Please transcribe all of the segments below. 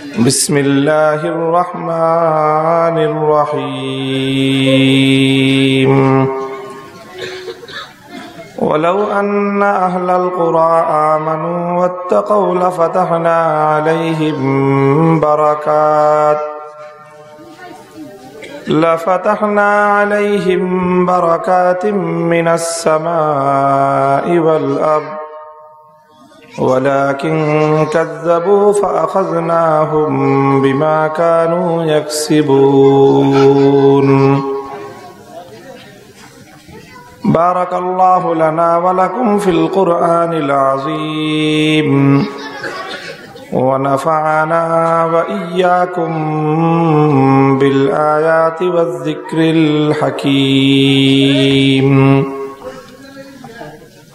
بسم الله الرحمن الرحيم. ولو أن أهل القرى آمنوا واتقوا لفتحنا عليهم بركات. لفتحنا عليهم بركات من السماء والأرض. ولكن كذبوا فأخذناهم بما كانوا يكسبون. بارك الله لنا ولكم في القرآن العظيم. ونفعنا وإياكم بالآيات والذكر الحكيم.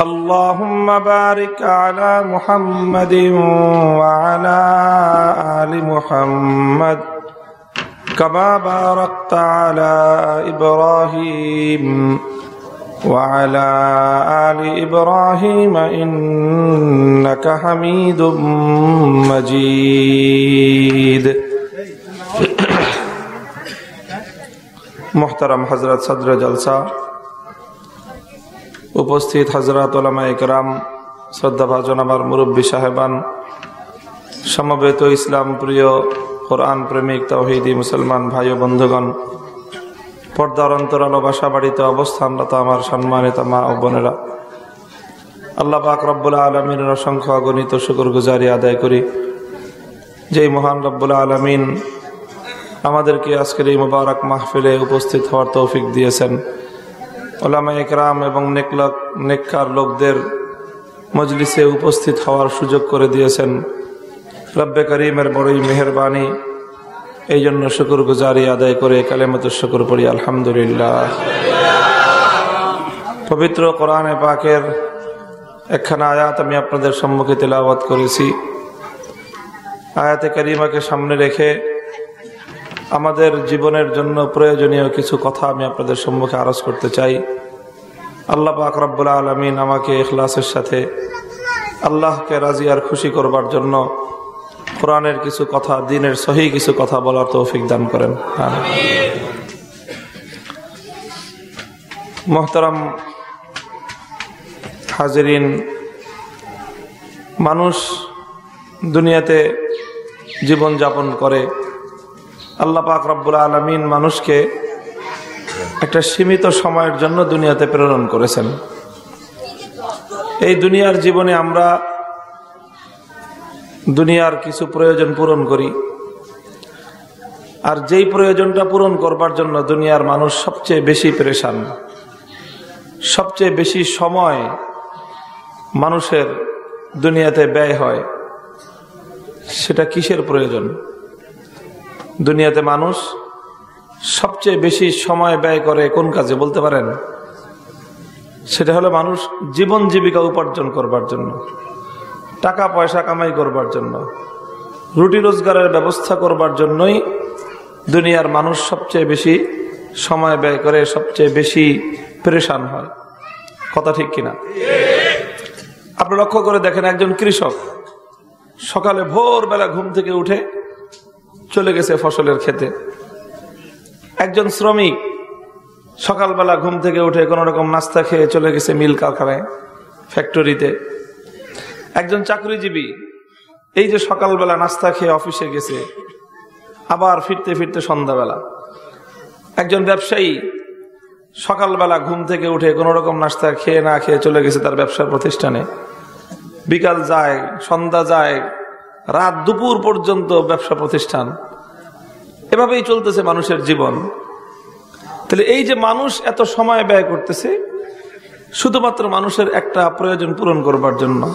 اللهم بارك على محمد وعلى آل محمد كما باركت على إبراهيم وعلى آل إبراهيم إنك حميد مجيد. محترم حضرت صدر جلسہ উপস্থিত হজরত ওলামা ইকরাম শ্রদ্ধাভাজন আমার মুরব্বী সাহেবান, সমবেত ইসলাম প্রিয় কোরআন প্রেমিক তহিদি মুসলমান ভাই ও বন্ধুগণ, পর্দার অন্তরাল বাসা বাড়িতে অবস্থানরত আমার সম্মানিত মা ও বোনেরা, আল্লাহ পাক রব্বুল্লা আলমিনের অসংখ্য অগণিত শুকুর গুজারি আদায় করি। যেই মহান রব্বুল্লা আলমিন আমাদেরকে আজকের এই মুবারক মাহফিলে উপস্থিত হওয়ার তৌফিক দিয়েছেন। ওলামা একরাম এবং নেকলক, নেককার লোকদের মজলিসে উপস্থিত হওয়ার সুযোগ করে দিয়েছেন। রব্বে করিমের বড়ই মেহরবানি। এই জন্য শুকুর গুজারি আদায় করে কালেমত শুকুর পড়ি, আলহামদুলিল্লাহ। পবিত্র কোরআনে পাকের একখানা আয়াত আমি আপনাদের সম্মুখে তেলাওয়াত করেছি। আয়াতে করিমাকে সামনে রেখে আমাদের জীবনের জন্য প্রয়োজনীয় কিছু কথা আমি আপনাদের সম্মুখে আরজ করতে চাই। আল্লাহ পাক আলমিন আমাকে এখলাসের সাথে আল্লাহকে রাজি আর খুশি করবার জন্য কোরআনের কিছু কথা, দিনের সহি কিছু কথা বলার তৌফিক দান করেন। মোহতারাম হাজরিন, মানুষ দুনিয়াতে জীবন যাপন করে। আল্লাহ পাক রব্বুল আলমিন মানুষকে একটা সীমিত সময়ের জন্য দুনিয়াতে প্রেরণ করেছেন। এই দুনিয়ার জীবনে আমরা দুনিয়ার কিছু প্রয়োজন পূরণ করি। আর যেই প্রয়োজনটা পূরণ করবার জন্য দুনিয়ার মানুষ সবচেয়ে বেশি পরেশান, সবচেয়ে বেশি সময় মানুষের দুনিয়াতে ব্যয় হয়, সেটা কিসের প্রয়োজন? দুনিয়াতে মানুষ সবচেয়ে বেশি সময় ব্যয় করে কোন কাজে বলতে পারেন? সেটা হলো মানুষ জীবন জীবিকা উপার্জন করবার জন্য, টাকা পয়সা কামাই করবার জন্য, রুটি রোজগারের ব্যবস্থা করবার জন্যই দুনিয়ার মানুষ সবচেয়ে বেশি সময় ব্যয় করে, সবচেয়ে বেশি পরেশান হয়। কথা ঠিক কিনা? আপনি লক্ষ্য করে দেখেন একজন কৃষক সকালে ভোরবেলা ঘুম থেকে উঠে চলে গেছে ফসলের খেতে। একজন শ্রমিক সকালবেলা ঘুম থেকে উঠে কোন রকম নাস্তা খেয়ে চলে গেছে মিল কারখানায়, ফ্যাক্টরিতে। একজন চাকরিজীবী এই যে সকালবেলা নাস্তা খেয়ে অফিসে গেছে, আবার ফিরতে ফিরতে সন্ধ্যাবেলা। একজন ব্যবসায়ী সকালবেলা ঘুম থেকে উঠে কোন রকম নাস্তা খেয়ে না খেয়ে চলে গেছে তার ব্যবসার প্রতিষ্ঠানে। বিকাল যায়, সন্ধ্যা যায় রাত দুপুর পর্যন্ত ব্যবসা প্রতিষ্ঠান। এভাবেই চলতেছে মানুষের জীবন। তাহলে এই যে মানুষ এত সময় ব্যয় করতেছে, শুধুমাত্র মানুষের একটা প্রয়োজন পূরণ করবার জন্য।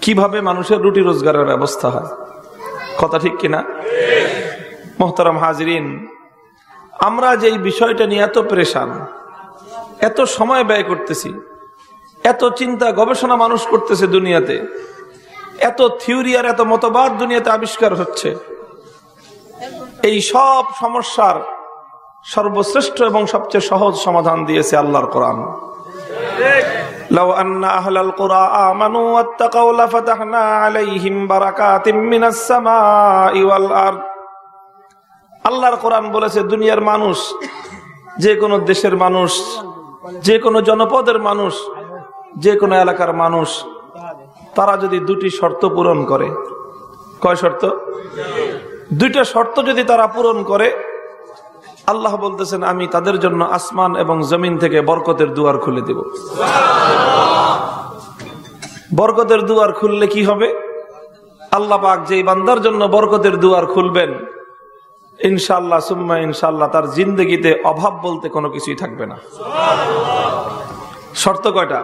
কীভাবে মানুষের রুটি রোজগারের ব্যবস্থা হয়? কথা ঠিক কিনা? মোহতারাম হাজরিন, আমরা যে বিষয়টা নিয়ে এত পরেশান, এত সময় ব্যয় করতেছি, এত চিন্তা গবেষণা মানুষ করতেছে দুনিয়াতে এত থিওরি আর এত মতবাদ দুনিয়াতে আবিষ্কার হচ্ছে এই সব সমস্যার সর্বশ্রেষ্ঠ এবং সবচেয়ে সহজ সমাধান দিয়েছে আল্লাহর কোরআন لو أن أهل القرى آمنوا واتقوا لفتحنا عليهم بركات من السماء والأرض আল্লাহর কোরআন বলেছে দুনিয়ার মানুষ যে কোনো দেশের মানুষ যে কোনো জনপদের মানুষ যে কোনো এলাকার মানুষ তারা যদি দুটি শর্ত পূরণ করে, কয় শর্ত? দুইটা শর্ত যদি তারা পূরণ করে, আল্লাহ বলতেছেন, আমি তাদের জন্য আসমান এবং জমিন থেকে বরকতের দুয়ার খুলে দেব। বরকতের দুয়ার খুললে কি হবে? আল্লাহ পাক যে বান্দার জন্য বরকতের দুয়ার খুলবেন ইনশাল্লাহ সুম্মা ইনশাল্লাহ তার জিন্দগিতে অভাব বলতে কোনো কিছুই থাকবে না। শর্ত কয়টা?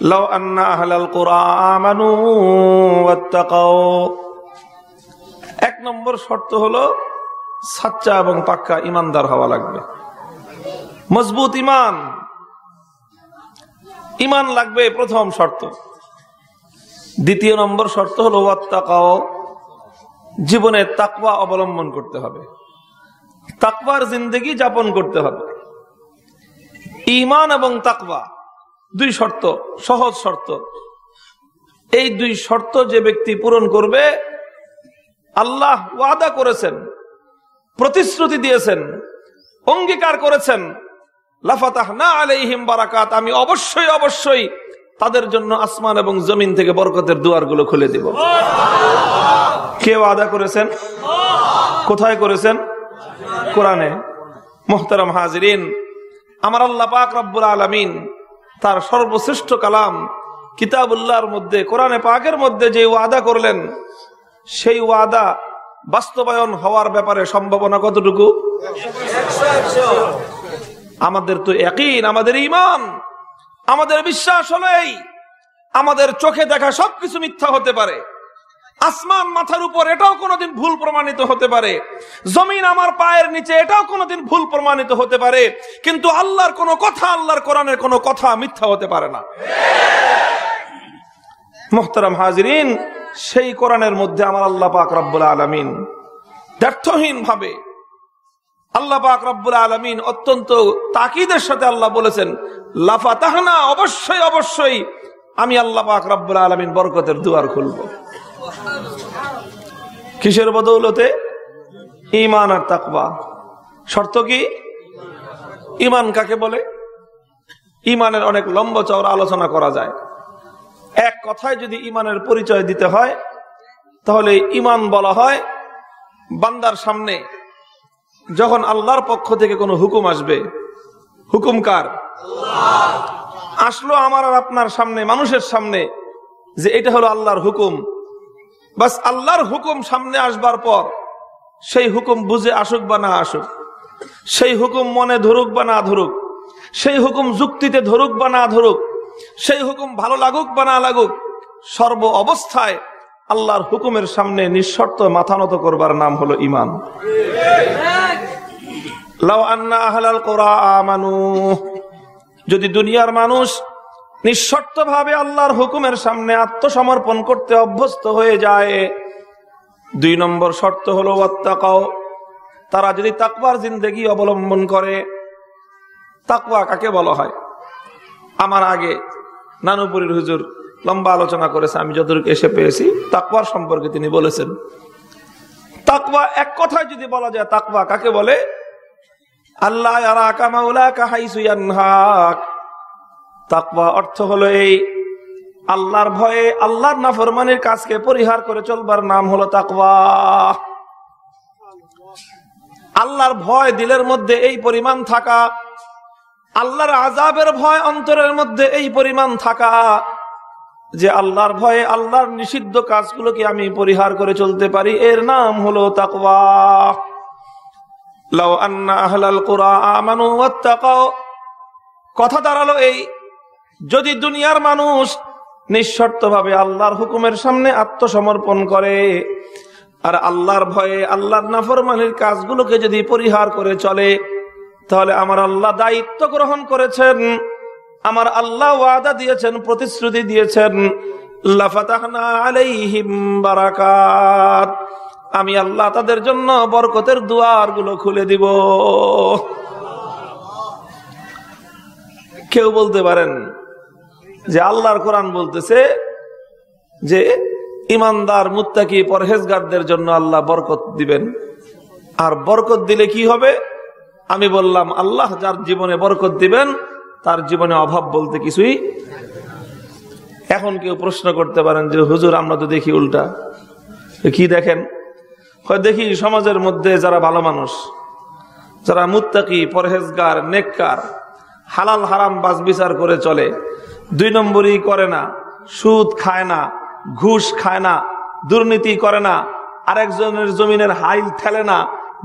লাউ আন্না আহলাল কুরআমানু ওয়াত্তাকাও এক নম্বর শর্ত হলো সাচ্চা এবং পাক্কা ইমানদার হওয়া লাগবে। মজবুত ইমান। ইমান লাগবে প্রথম শর্ত। দ্বিতীয় নম্বর শর্ত হলো ওয়াত্তাকাও জীবনে তাকওয়া অবলম্বন করতে হবে। তাকওয়ার জিন্দগি যাপন করতে হবে। ইমান এবং তাকওয়া। দুই শর্ত, সহজ শর্ত। এই দুই শর্ত যে ব্যক্তি পূরণ করবে, আল্লাহ ওয়াদা করেছেন, প্রতিশ্রুতি দিয়েছেন, অঙ্গীকার করেছেন লাফাতাহ না আলাইহিম বারাকাত, আমি অবশ্যই অবশ্যই তাদের জন্য আসমান এবং জমিন থেকে বরকতের দুয়ারগুলো খুলে দিব। কে ওয়াদা করেছেন? কোথায় করেছেন? কোরআনে। মোহতারাম হাজরিন। আমার আল্লাহ পাক রব্বুল আলমিন তার সর্বশ্রেষ্ঠ কালাম কিতাবুল্লাহর মধ্যে, কোরআনে পাকের মধ্যে যে ওয়াদা করলেন, সেই ওয়াদা বাস্তবায়ন হওয়ার ব্যাপারে সম্ভাবনা কতটুকু? আমাদের তো একই আমাদের ইমান আমাদের বিশ্বাস হলেই আমাদের চোখে দেখা সবকিছু মিথ্যা হতে পারে। আসমান মাথার উপর এটাও কোনোদিন ভুল প্রমাণিত হতে পারে। জমিন আমার পায়ের নিচে, এটাও কোনোদিন ভুল প্রমাণিত হতে পারে। কিন্তু আল্লাহর কোনো কথা, আল্লাহর কোরআনের কোনো কথা মিথ্যা হতে পারে না। মোহতারাম হাজরিন, সেই কোরআনের মধ্যে আমার আল্লাহ পাক রব্বুল আলমিন ব্যর্থহীন ভাবে আল্লাহ পাক রব্বুল আলমিন অত্যন্ত তাকিদের সাথে আল্লাহ বলেছেন লাফা তাহনা অবশ্যই অবশ্যই আমি আল্লাহ পাক রব্বুল আলমিন বরকতের দুয়ার খুলব। কিসের বদৌলতে? ইমান আর তাকবা শর্ত কি? ইমান কাকে বলে? ইমানের অনেক লম্ব চওড়া আলোচনা করা যায়। এক কথায় যদি ইমানের পরিচয় দিতে হয়, তাহলে ইমান বলা হয় বান্দার সামনে। যখন আল্লাহর পক্ষ থেকে কোনো হুকুম আসবে, হুকুম কার? আসলো আমার আর আপনার সামনে, মানুষের সামনে, যে এটা হলো আল্লাহর হুকুম। বাস আল্লাহর হুকুম সামনে আসবার পর, সেই হুকুম বুঝে আসুক বা না আসুক, সেই হুকুম মনে ধরুক বা না ধরুক, সেই হুকুম যুক্তিতে ধরুক বা না ধরুক, সেই হুকুম ভালো লাগুক বা না লাগুক, সর্ব অবস্থায় আল্লাহর হুকুমের সামনে নিঃশর্ত মাথা নত করবার নাম হলো ইমান যদি দুনিয়ার মানুষ নিঃশর্ত ভাবে আল্লাহর হুকুমের সামনে আত্মসমর্পণ করতে অভ্যস্ত হয়ে যায়। দুই নম্বর শর্ত হলো ওয়াত্তাকাও। তারা যদি তাকবার জিন্দগি অবলম্বন করে, তাকওয়া কাকে বলা হয়? আমার আগে নানুপুরীর হুজুর লম্বা আলোচনা করেছে, আমি যতটুকু এসে পেয়েছি, তাকওয়ার সম্পর্কে তিনি বলেছেন। তাকওয়া এক কথায় যদি বলা যায়, তাকওয়া কাকে বলে? আল্লাহ তাকওয়া অর্থ হলো এই, আল্লাহর ভয়ে আল্লাহর নাফরমানির কাজকে পরিহার করে চলবার নাম হলো তাকওয়া। আল্লাহর ভয় দিলের মধ্যে এই পরিমাণ থাকা, আল্লাহর আজাবের ভয় অন্তরের মধ্যে এই পরিমাণ থাকা, যে আল্লাহর ভয়ে আল্লাহর নিষিদ্ধ কাজগুলোকে আমি পরিহার করে চলতে পারি, এর নাম হলো তাকওয়া। লাউ আন্না আহলাল কুরআ ওয়াত্তাকাও কথা দাঁড়াল এই যদি দুনিয়ার মানুষ নিঃশর্তভাবে আল্লাহর হুকুমের সামনে আত্মসমর্পণ করে, আর আল্লাহর ভয়ে আল্লাহর নাফরমানির কাজগুলোকে যদি পরিহার করে চলে, তাহলে আমার আল্লাহ দায়িত্ব গ্রহণ করেছেন, আমার আল্লাহ ওয়াদা দিয়েছেন, প্রতিশ্রুতি দিয়েছেন বারাকাত, আমি আল্লাহ তাদের জন্য বরকতের দুয়ারগুলো খুলে দিব। কেউ বলতে পারেন যে আল্লাহর কোরআন বলতেছে যে ইমানদার, মুত্তাকি, পরহেজগারদের জন্য আল্লাহ বরকত দিবেন। আর বরকত দিলে কি হবে? আমি বললাম, আল্লাহ যার জীবনে বরকত দিবেন, তার জীবনে অভাব বলতে কিছুই এখন কেউ প্রশ্ন করতে পারেন যে, হুজুর, আমরা তো দেখি উল্টা। কি দেখেন? দেখি সমাজের মধ্যে যারা ভালো মানুষ, যারা মুত্তাকি, পরহেজগার, নেককার, হালাল হারাম বাস বিচার করে চলে দুই নম্বরই করে না। সুদ খায় না, ঘুষ খায় না, দুর্নীতি করে না, আরেকজনের জমিনের হাইল ঠেলে না,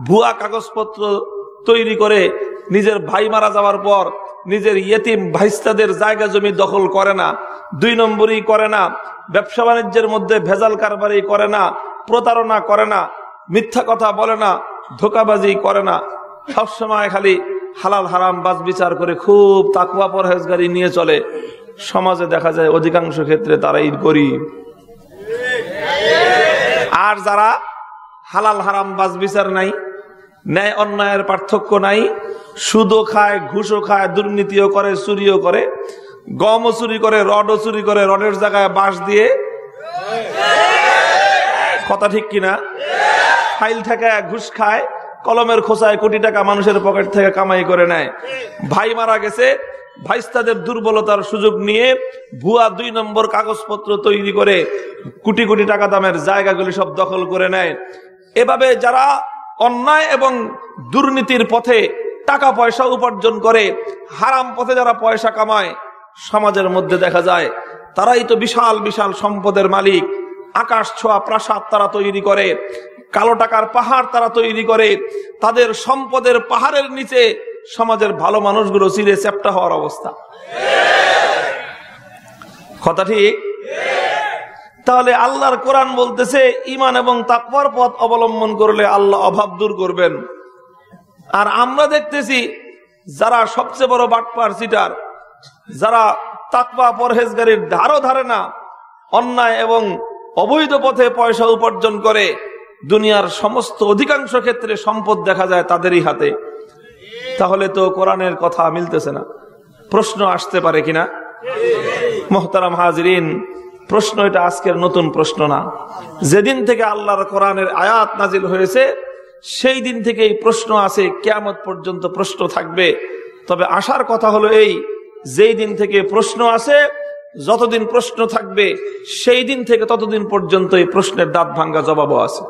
ভুয়া কাগজপত্র তৈরি করে নিজের ভাই মারা যাওয়ার পর নিজের ইয়েতিম ভাইস্তাদের জায়গা জমি দখল করে না। দুই নম্বরই করে না, ব্যবসা বাণিজ্যের মধ্যে ভেজাল কারবারি করে না, প্রতারণা করে না, মিথ্যা কথা বলে না, ধোকাবাজি করে না। সবসময় খালি হালাল হারাম বাজ বিচার করে খুব তাকুয়া পরহেজগারি নিয়ে চলে। সমাজে দেখা যায় অধিকাংশ ক্ষেত্রে তারাই গরিব। আর যারা হালাল হারাম বাজ বিচার নাই, ন্যায় অন্যায়ের পার্থক্য নাই, সুদও খায়, ঘুষও খায়, দুর্নীতিও করে, চুরিও করে, গমও চুরি করে, রডও চুরি করে, রডের জায়গায় বাঁশ দিয়ে কথা ঠিক কিনা? ফাইল থেকে ঘুষ খায়, কলমের খোসায় কোটি টাকা মানুষের পকেট থেকে কামাই করে নেয়। ভাই মারা গেছে ভাইস্তাদের দুর্বলতার সুযোগ নিয়ে ভুয়া দুই নম্বর কাগজপত্র তৈরি করে কোটি কোটি টাকা দামের জায়গাগুলি সব দখল করে নেয়। এভাবে যারা অন্যায় এবং দুর্নীতির পথে টাকা পয়সা উপার্জন করে, হারাম পথে যারা পয়সা কামায়, সমাজের মধ্যে দেখা যায়, তারাই তো বিশাল বিশাল সম্পদের মালিক। আকাশ ছোঁয়া প্রাসাদ তারা তৈরি করে, কালো টাকার পাহাড় তারা তৈরি করে, তাদের সম্পদের পাহাড়ের নিচে সমাজের ভালো মানুষগুলো চিরে চ্যাপটা হওয়ার অবস্থা। কথা ঠিক? তাহলে আল্লাহর কোরআন বলতেছে ইমান এবং তাকওয়ার পথ অবলম্বন করলে আল্লাহ অভাব দূর করবেন। আর আমরা দেখতেছি, যারা সবচেয়ে বড় বাটপার সিটার, যারা তাকওয়া পরহেজগারির ধারও ধারে না, অন্যায় এবং অবৈধ পথে পয়সা উপার্জন করে, দুনিয়ার সমস্ত অধিকাংশ ক্ষেত্রে সম্পদ দেখা যায় তাদেরই হাতে। তাহলে তো কোরআনের কথা মিলতেছে না। প্রশ্ন আসতে পারে কিনা? মোহতারাম হাজরিন, প্রশ্ন এটা আজকের নতুন প্রশ্ন না। যেদিন থেকে আল্লাহর কোরআনের আয়াত নাজিল হয়েছে, সেই দিন থেকে এই প্রশ্ন আছে কেয়ামত পর্যন্ত প্রশ্ন থাকবে। তবে আসার কথা হলো এই, যেই দিন থেকে প্রশ্ন আছে যতদিন প্রশ্ন থাকবে, সেই দিন থেকে ততদিন পর্যন্ত এই প্রশ্নের দাঁত ভাঙ্গা জবাবও আছে।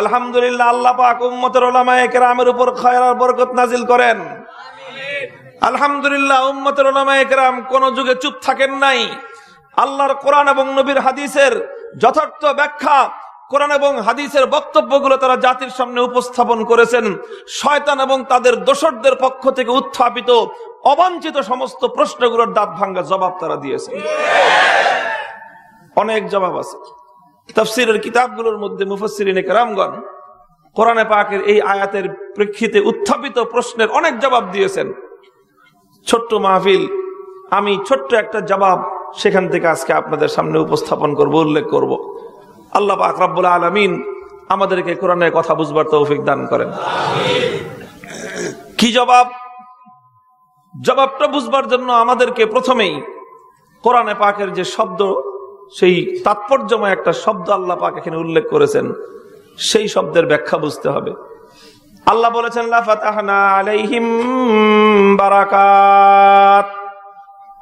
আলহামদুলিল্লাহ, আল্লাহ পাক উম্মতের ওলামায়ে কেরামের উপর খয়রার বরকত নাজিল করেন। আলহামদুলিল্লাহ, উম্মতের ওলামায়ে কেরাম কোন যুগে চুপ থাকেন নাই। আল্লাহর কোরআন এবং নবীর হাদিসের যথার্থ ব্যাখ্যা, কোরআন এবং হাদিসের বক্তব্যগুলো তারা জাতির সামনে উপস্থাপন করেছেন। শয়তান এবং তাদের দোসরদের পক্ষ থেকে উত্থাপিত, অবাঞ্ছিত সমস্ত প্রশ্নগুলোর দাঁত ভাঙ্গা জবাব তারা দিয়েছেন। অনেক জবাব আছে। তফসিরের কিতাবগুলোর মধ্যে মুফসিরিনে কেরামগণ কোরআনে পাকের এই আয়াতের প্রেক্ষিতে উত্থাপিত প্রশ্নের অনেক জবাব দিয়েছেন। ছোট্ট মাহফিল, আমি ছোট্ট একটা জবাব সেখান থেকে আজকে আপনাদের সামনে উপস্থাপন করব, উল্লেখ করব। আল্লাহ পাক রাব্বুল আলমিন আমাদেরকে কোরআনের কথা বুঝবার তৌফিক দান করেন। কি জবাব? জবাবটা বুঝবার জন্য আমাদেরকে প্রথমেই কোরআনে পাকের যে শব্দ সেই তাৎপর্যময় একটা শব্দ আল্লাহ পাক এখানে উল্লেখ করেছেন। সেই শব্দের ব্যাখ্যা বুঝতে হবে। আল্লাহ বলেছেন আলাইহিম বারাকাত।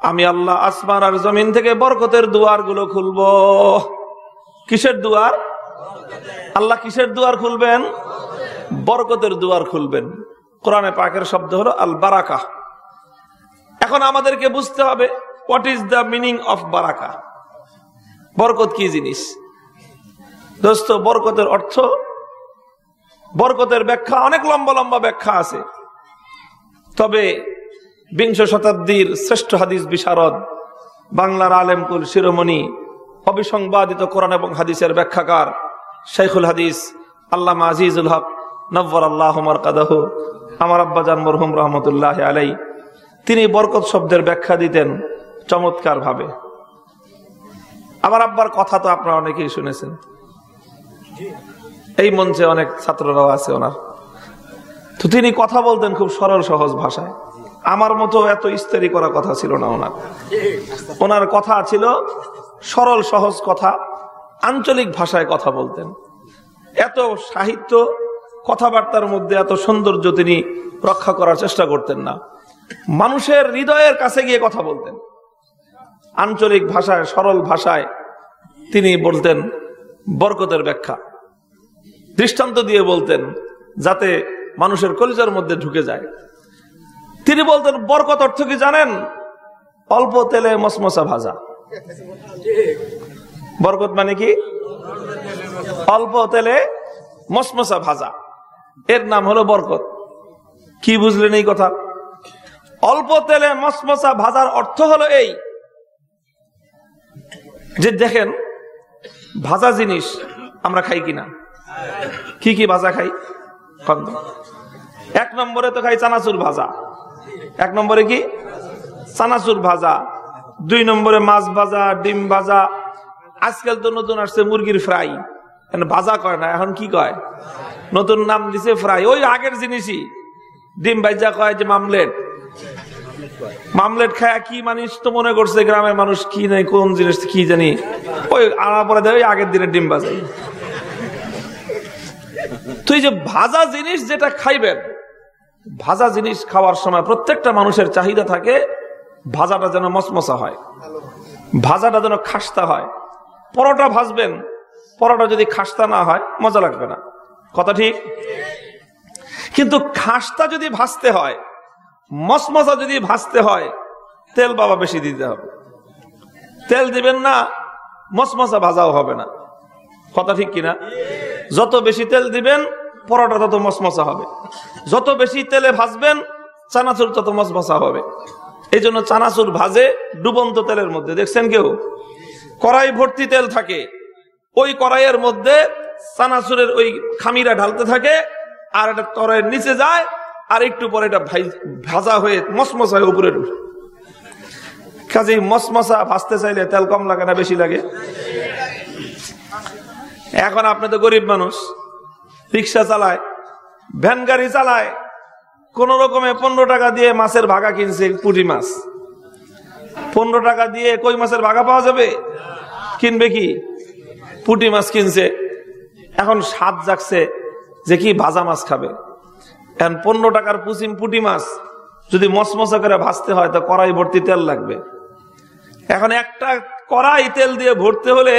আমি আল্লাহ আসমান আর জমিন থেকে বরকতের দুয়ারগুলো খুলব। কিসের দুয়ার? আল্লাহ কিসের দুয়ার খুলবেন? বরকতের দুয়ার খুলবেন। কোরআনে পাকের শব্দ হলো, আল বারাকা। এখন আমাদেরকে বুঝতে হবে, what is the meaning of বারাকা? বরকত কি জিনিস? দোস্ত, বরকতের অর্থ? বরকতের ব্যাখ্যা, অনেক লম্বা লম্বা ব্যাখ্যা আছে। তবে বিংশ শতাব্দীর শ্রেষ্ঠ হাদিস বিশারদ, বাংলার আলেমকুল শিরোমণি, অবিসংবাদিত কোরআন এবং হাদিসের ব্যাখ্যাকার শেখুল হাদিস আল্লাহ আজিজুল হক নব্বর আল্লাহ কাদাহ আমার আব্বাজান মরহুম রহমতুল্লাহ আলাই তিনি বরকত শব্দের ব্যাখ্যা দিতেন চমৎকার ভাবে আমার আব্বার কথা তো আপনারা অনেকেই শুনেছেন। এই মঞ্চে অনেক ছাত্ররাও আছে ওনার। তো তিনি কথা বলতেন খুব সরল, সহজ ভাষায়। আমার মতো এত ইস্তারি করা কথা ছিল না ওনার। ওনার কথা ছিল সরল, সহজ কথা, আঞ্চলিক ভাষায় কথা বলতেন। এত সাহিত্য কথাবার্তার মধ্যে এত সৌন্দর্য তিনি রক্ষা করার চেষ্টা করতেন না। মানুষের হৃদয়ের কাছে গিয়ে কথা বলতেন। আঞ্চলিক ভাষায়, সরল ভাষায় তিনি বলতেন, বরকতের ব্যাখ্যা। দৃষ্টান্ত দিয়ে বলতেন, যাতে মানুষের কলিজার মধ্যে ঢুকে যায়। তিনি বলতেন, বরকত অর্থ কি জানেন? অল্প তেলে মসমসা ভাজা। বরকত মানে কি? অল্প তেলে মসমসা ভাজা। এর নাম হলো বরকত। কি বুঝলেন এই কথা? অল্প তেলে মসমসা ভাজার অর্থ হলো এই যে দেখেন, ভাজা জিনিস আমরা খাই কিনা? কি কি ভাজা খাই? এক নম্বরে তো খাই চানাচুর ভাজা। এক নম্বরে কি? চানাচুর ভাজা। দুই নম্বরে মাছ ভাজা, ডিম ভাজা। আজকাল তো নতুন আসছে মুরগির ফ্রাই। ভাজা কয় না, এখন কি কয়? নতুন নাম দিছে ফ্রাই। ওই আগের জিনিসই। ডিম ভাজা কয় যে মামলেট। মামলেট খায় কি মানুষ তো মনে করছে গ্রামের মানুষ কি নেই, কোন জিনিস কি জানি। ওই আনা পরে দেয় আগের দিনের ডিম ভাজা। তুই যে ভাজা জিনিস যেটা খাইবেন, ভাজা জিনিস খাওয়ার সময় প্রত্যেকটা মানুষের চাহিদা থাকে, ভাজাটা যেন মসমসা হয়। ভাজাটা যেন খাস্তা হয়। পরোটা ভাজবেন, পরোটা যদি খাস্তা না হয়, মজা লাগবে না। কথা ঠিক? কিন্তু খাস্তা যদি ভাজতে হয় মসমসা যদি ভাজতে হয়, তেল বাবা বেশি দিতে হবে। তেল দিবেন না মসমসা ভাজাও হবে না। কথা ঠিক কিনা? যত বেশি তেল দিবেন, পরোটা তত মসমসা হবে। যত বেশি তেলে ভাজবেন, চানাচুর তত মসমসা হবে। এই জন্য চানাচুর ভাজে ডুবন্ত তেলের মধ্যে। দেখছেন কেউ? কড়াই ভর্তি তেল থাকে। ওই কড়াইয়ের মধ্যে চানাচুরের ওই খামিরা ঢালতে থাকে, আর এটা কড়াইয়ের নিচে যায় আর একটু পরে এটা ভাজা হয়ে মসমসা হয়ে উপরে উঠে কাজেই মসমসা ভাজতে চাইলে তেল কম লাগে না, বেশি লাগে। এখন আপনি তো গরিব মানুষ, রিক্সা চালায়, ভ্যান গাড়ি চালায়, কোন রকমে পনেরো টাকা দিয়ে মাছের ভাগা কিনছে পুঁটি মাছ। পনেরো টাকা দিয়ে কই মাছের ভাগা পাওয়া যাবে? কিনবে কি? পুঁটি মাছ কিনছে। এখন স্বাদ জাগছে যে কি ভাজা মাছ খাবে। এখন পনেরো টাকার পুচিম পুঁটি মাছ যদি মসমসা করে ভাজতে হয়, তো কড়াই ভর্তি তেল লাগবে। এখন একটা কড়াই তেল দিয়ে ভরতে হলে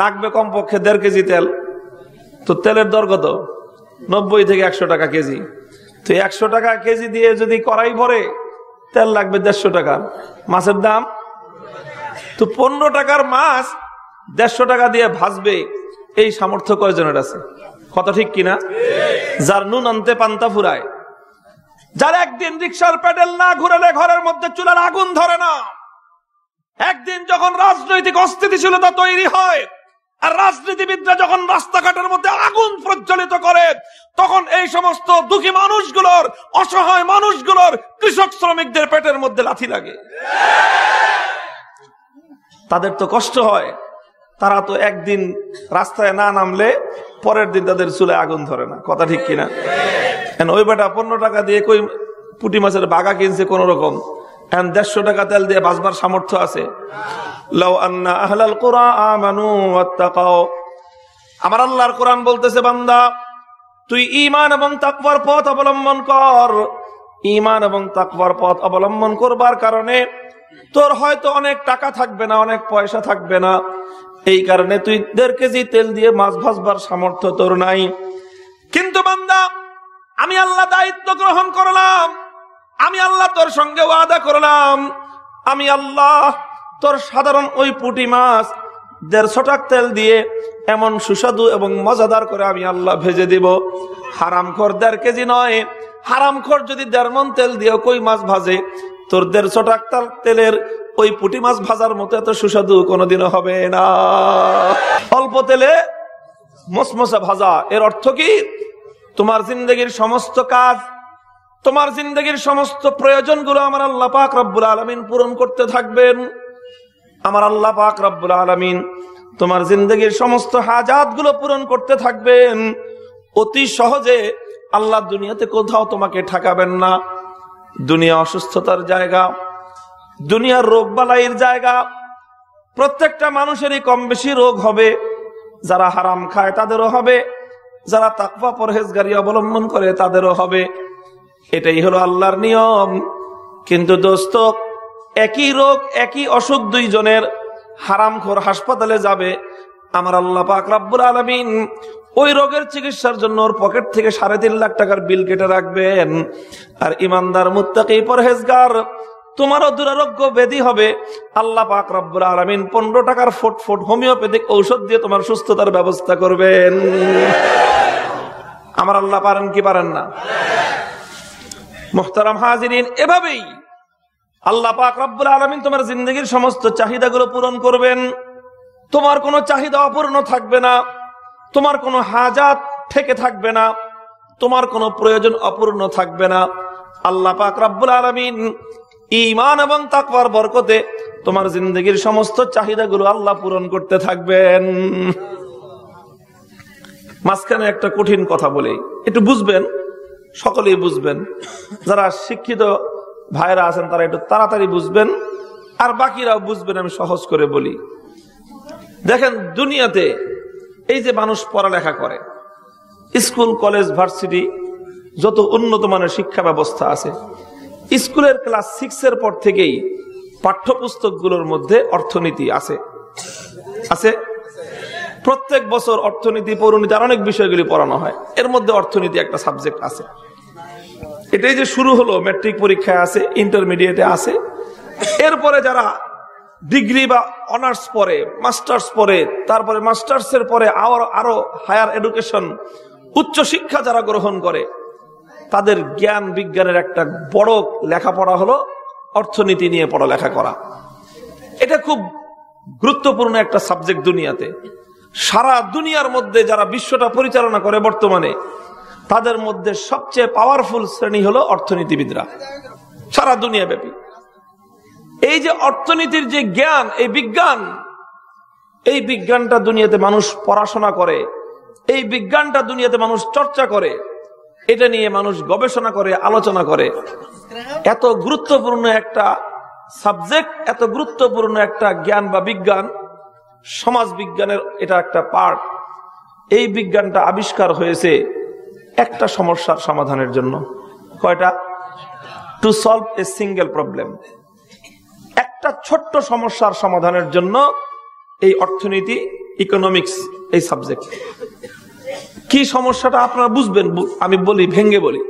লাগবে কমপক্ষে দেড় কেজি তেল। তো তেলের দর কত? নব্বই থেকে একশো টাকা কেজি। তো একশো টাকা কেজি দিয়ে যদি কড়াই ভরে, তেল লাগবে দেড়শো টাকা। মাছের দাম? তো পনেরো টাকার মাছ দেড়শো টাকা দিয়ে ভাজবে। এই সামর্থ্য কয়জনের আছে? কত ঠিক কিনা? যার নুন আনতে পান্তা ফুরায়। যার একদিন রিক্সার প্যাডেল না ঘুরালে ঘরের মধ্যে চুলার আগুন ধরে না। একদিন যখন রাজনৈতিক অস্থিতিশীলতা তৈরি হয়, আর রাজনীতিবিদরা যখন রাস্তাঘাটের মধ্যে আগুন প্রজ্বলিত করে, তখন এই সমস্ত দুঃখী মানুষগুলোর, অসহায় মানুষগুলোর কৃষক শ্রমিকদের পেটের মধ্যে লাথি লাগে। তাদের তো কষ্ট হয়। তারা তো একদিন রাস্তায় না নামলে পরের দিন তাদের চুলে আগুন ধরে না। কথা ঠিক কিনা? ওই বেটা পনেরো টাকা দিয়ে কই পুটি মাছের বাগা কিনছে কোন রকম দেড়শো টাকা তেল দিয়ে বাঁচবার সামর্থ্য আছে। আমার আল্লাহর কোরআন বলতেছে, বান্দা, তুই ইমান এবং তাকওয়ার পথ অবলম্বন কর। ইমান এবং তাকওয়ার পথ অবলম্বন করবার কারণে তোর হয়তো অনেক টাকা থাকবে না, অনেক পয়সা থাকবে না। এই কারণে তুই দেড় কেজি তেল দিয়ে মাছ ভাজবার সামর্থ্য তোর নাই। কিন্তু বান্দা, আমি আল্লাহ দায়িত্ব গ্রহণ করলাম, আমি আল্লাহ তোর সঙ্গে ওয়াদা করলাম, আমি আল্লাহ তোর সাধারণ ওই পুটি মাছ দেড়শো টাক তেল দিয়ে এমন সুস্বাদু এবং মজাদার করে আমি আল্লাহ ভেজে দিব। হারাম খর দেড় কেজি নয়, হারাম খর যদি দেড় মন তেল দিয়ে কই মাছ ভাজে, তোর দেড়শো টাক তেলের ওই পুটি মাছ ভাজার মতো এত সুস্বাদু কোনোদিনও হবে না। অল্প তেলে মসমসা ভাজা, এর অর্থ কি? তোমার জিন্দগির সমস্ত কাজ, তোমার জিন্দগির সমস্ত প্রয়োজনগুলো আমার আল্লাহ পাক রব্বুল আলমিন পূরণ করতে থাকবেন। আমার আল্লাহ পাক রব্বুল আলমিন তোমার জিন্দগির সমস্ত হাজাতগুলো পূরণ করতে থাকবেন। অতি সহজে আল্লাহ দুনিয়াতে কোথাও তোমাকে ঠকাবেন না। দুনিয়া অসুস্থতার জায়গা দুনিয়ার রোগ বালাইয়ের জায়গা। প্রত্যেকটা মানুষেরই কম বেশি রোগ হবে। যারা হারাম খায় তাদেরও হবে। যারা তাকবা পরহেজগারি অবলম্বন করে তাদেরও হবে। এটাই হলো আল্লাহর নিয়ম। কিন্তু দোস্ত, একই রোগ, একই অসুখ দুইজনের হারামখোর হাসপাতালে যাবে। আমার আল্লাহ পাক রাব্বুল আলমিন ওই রোগের চিকিৎসার জন্য ওর পকেট থেকে সাড়ে তিন লাখ টাকার বিল কেটে রাখবেন। আর ইমানদার, মুত্তাকি, পরহেজগার তোমারও দুরারোগ্য ব্যাধি হবে। আল্লাহ পাক রব্বুল আলমিন পনেরো টাকার ফুট ফুট হোমিওপ্যাথিক ঔষধ দিয়ে তোমার সুস্থতার ব্যবস্থা করবেন। আমার আল্লাহ পারেন কি পারেন না? মোহতারাম হাজিরিন, এভাবেই আল্লাহ পাক রব্বুল আলমিন তোমার জিন্দগির সমস্ত চাহিদাগুলো পূরণ করবেন। তোমার কোনো চাহিদা অপূর্ণ থাকবে না। তোমার কোনো হাজাত থেকে থাকবে না। তোমার কোনো প্রয়োজন অপূর্ণ থাকবে না। আল্লাহ পাক রব্বুল আলমিন ইমান এবং তাকওয়ার বরকতে তোমার জিন্দগির সমস্ত চাহিদাগুলো আল্লাহ পূরণ করতে থাকবেন। মাঝখানে একটা কঠিন কথা বলি। একটু বুঝবেন, সকলেই বুঝবেন। যারা শিক্ষিত ভাইরা আছেন, তারা একটু তাড়াতাড়ি বুঝবেন। আর বাকিরাও বুঝবেন, আমি সহজ করে বলি। দেখেন, দুনিয়াতে এই যে মানুষ পড়ালেখা করে, স্কুল, কলেজ, ভার্সিটি, যত উন্নত মানের শিক্ষা ব্যবস্থা আছে স্কুলের ক্লাস সিক্স এর পর থেকেই পাঠ্যপুস্তকগুলোর মধ্যে অর্থনীতি আছে। আছে? প্রত্যেক বছর অর্থনীতি, পৌরনীতি আর অনেক বিষয়গুলি পড়ানো হয়। এর মধ্যে অর্থনীতি একটা সাবজেক্ট আছে। এটাই যে শুরু হলো ম্যাট্রিক পরীক্ষায় আছে ইন্টারমিডিয়েটে আছে। এরপরে যারা ডিগ্রি বা অনার্স পরে মাস্টার্স পরে তারপরে মাস্টার্স এর পরে আরও আরও হায়ার এডুকেশন উচ্চ শিক্ষা যারা গ্রহণ করে তাদের জ্ঞান বিজ্ঞানের একটা বড় লেখাপড়া হলো অর্থনীতি নিয়ে পড়ালেখা করা। এটা খুব গুরুত্বপূর্ণ একটা সাবজেক্ট দুনিয়াতে। সারা দুনিয়ার মধ্যে যারা বিশ্বটা পরিচালনা করে বর্তমানে, তাদের মধ্যে সবচেয়ে পাওয়ারফুল শ্রেণি হলো অর্থনীতিবিদরা। সারা দুনিয়া ব্যাপী। এই যে অর্থনীতির যে জ্ঞান, এই বিজ্ঞান, এই বিজ্ঞানটা দুনিয়াতে মানুষ পড়াশোনা করে, এই বিজ্ঞানটা দুনিয়াতে মানুষ চর্চা করে এটা নিয়ে মানুষ গবেষণা করে, আলোচনা করে। এত গুরুত্বপূর্ণ একটা সাবজেক্ট, এত গুরুত্বপূর্ণ একটা জ্ঞান বা বিজ্ঞান, সমাজ বিজ্ঞানের এটা একটা পার্ট। এই বিজ্ঞানটা আবিষ্কার হয়েছে একটা সমস্যার সমাধানের জন্য। কয়টা? To solve a single problem একটা ছোট্ট সমস্যার সমাধানের জন্য এই অর্থনীতি ইকোনমিক্স এই সাবজেক্ট কি সমস্যাটা আপনারা বুঝবেন? আমি বলি, ভেঙ্গে বলি।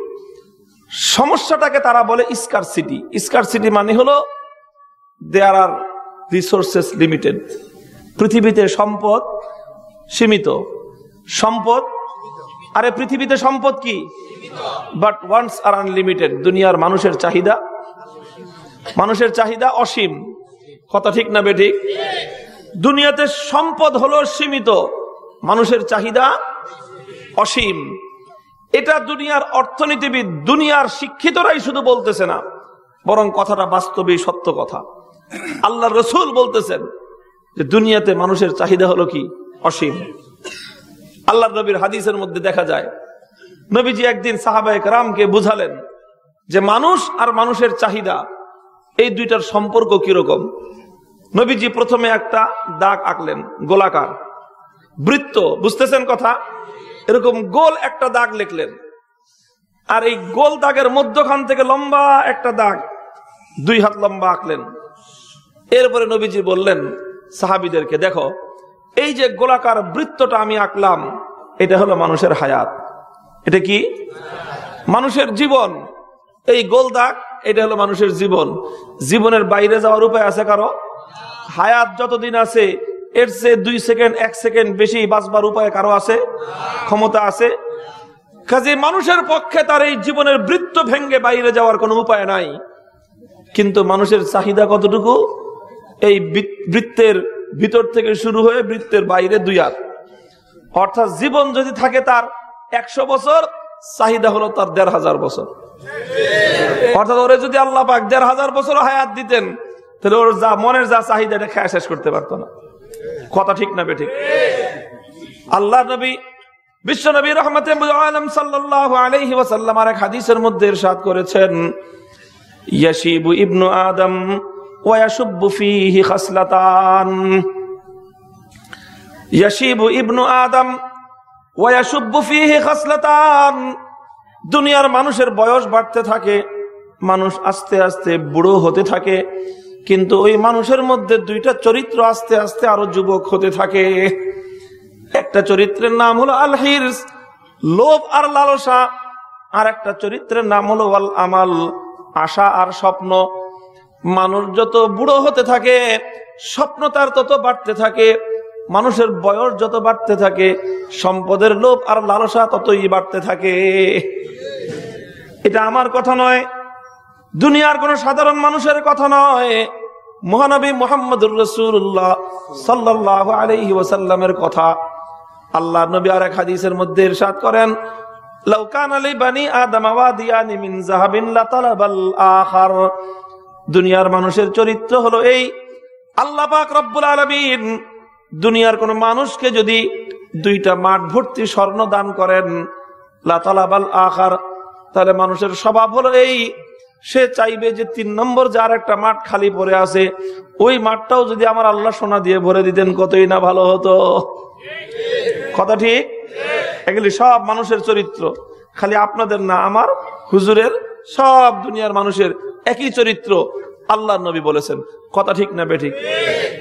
সমস্যাটাকে তারা বলে স্কার সিটি। স্কার সিটি মানে হলো দেয়ার আর রিসোর্সেস লিমিটেড পৃথিবীতে সম্পদ সীমিত। সম্পদ, আরে পৃথিবীতে সম্পদ কি? বাট ওয়ান্স আর আনলিমিটেড দুনিয়ার মানুষের চাহিদা মানুষের চাহিদা অসীম। কথা ঠিক না বেঠিক দুনিয়াতে সম্পদ হলো সীমিত। মানুষের চাহিদা অসীম। এটা দুনিয়ার অর্থনীতিবিদ, দুনিয়ার শিক্ষিতরাই শুধু বলতেছে না, বরং কথাটা বাস্তবে সত্য কথা। আল্লাহ রসুল বলতেছেন যে, দুনিয়াতে মানুষের চাহিদা হলো কি? অসীম। আল্লাহ নবীর হাদিসের মধ্যে দেখা যায়, নবীজি একদিন সাহাবায়ক রামকে বুঝালেন যে, মানুষ আর মানুষের চাহিদা, এই দুইটার সম্পর্ক কীরকম? নবীজি প্রথমে একটা দাগ আঁকলেন, গোলাকার। বৃত্ত, বুঝতেছেন কথা? এরকম গোল একটা দাগ লিখলেন। আর এই গোল দাগের মধ্যখান থেকে লম্বা একটা দাগ দুই হাত লম্বা আঁকলেন। এরপরে নবীজি বললেন, সাহাবিদেরকে দেখো, এই যে গোলাকার বৃত্তটা আমি আঁকলাম, এটা হলো মানুষের হায়াত। এটা কি? মানুষের জীবন। এই গোল দাগ, এটা হলো মানুষের জীবন। জীবনের বাইরে যাওয়ার উপায় আছে কারও? হায়াত যতদিন আছে এর চেয়ে দুই সেকেন্ড, এক সেকেন্ড বেশি বাঁচবার উপায় কারও আছে? ক্ষমতা আছে? কাজে মানুষের পক্ষে তার এই জীবনের বৃত্ত ভেঙ্গে বাইরে যাওয়ার কোনো উপায় নাই। কিন্তু মানুষের চাহিদা কতটুকু? এই বৃত্তের ভিতর থেকে শুরু হয়ে বৃত্তের বাইরে দুই আর অর্থাৎ জীবন যদি থাকে তার একশো বছর, চাহিদা হলো তার দেড় হাজার বছর। অর্থাৎ ওরে যদি আল্লাহ পাক দেড় হাজার বছর হায়াত দিতেন, তাহলে ওর যা, মনের যা চাহিদা, এটা খেয়ে শেষ করতে পারতো না। কথা ঠিক না বেঠিক। আল্লাহ নবী, বিশ্ব নবী রহমতে আলম সাল্লাহ আলহি এক হাদিসের মধ্যে ইরশাদ করেছেন ইবনু আদম ওয়াশুব্বু ফিহি খাসলাতান। ইবনু আদম ফিহি খাসলাতান। দুনিয়ার মানুষের বয়স বাড়তে থাকে, মানুষ আস্তে আস্তে বুড়ো হতে থাকে কিন্তু ওই মানুষের মধ্যে দুইটা চরিত্র আস্তে আস্তে আরও যুবক হতে থাকে। একটা চরিত্রের নাম হলো আল হিরস লোভ আর লালসা। আর একটা চরিত্রের নাম হলো আল আমাল, আশা আর স্বপ্ন। মানুষ যত বুড়ো হতে থাকে, স্বপ্ন তার তত বাড়তে থাকে। মানুষের বয়স যত বাড়তে থাকে, সম্পদের লোভ আর লালসা ততই বাড়তে থাকে। এটা আমার কথা নয়। দুনিয়ার কোন সাধারণ মানুষের কথা নয়। মহানবী মোহাম্মদুর রসুল্লাহ সাল্লাহ আলহি ওসাল্লামের কথা। আল্লাহ নবী আর এক হাদিসের মধ্যে ইরশাদ করেন লৌকান আলী বানি আদম আওয়াদিয়ানি মিন জাহাবিন লাতালাবাল আখার। দুনিয়ার মানুষের চরিত্র হলো এই, আল্লাহ পাক রব্বুল আলামিন দুনিয়ার কোন মানুষকে যদি দুইটা মাঠ ভর্তি স্বর্ণ দান করেন, লাতালাবাল আখার, তাহলে মানুষের স্বভাব হলো এই সে চাইবে যে তিন নম্বর যার একটা মাঠ খালি পড়ে আছে, ওই মাঠটাও যদি আমার আল্লাহ সোনা দিয়ে ভরে দিতেন, কতই না ভালো হতো। কথা ঠিক? এগুলি সব মানুষের চরিত্র। খালি আপনাদের না, আমার হুজুরের সব দুনিয়ার মানুষের একই চরিত্র আল্লাহ নবী বলেছেন। কথা ঠিক না বেঠিক?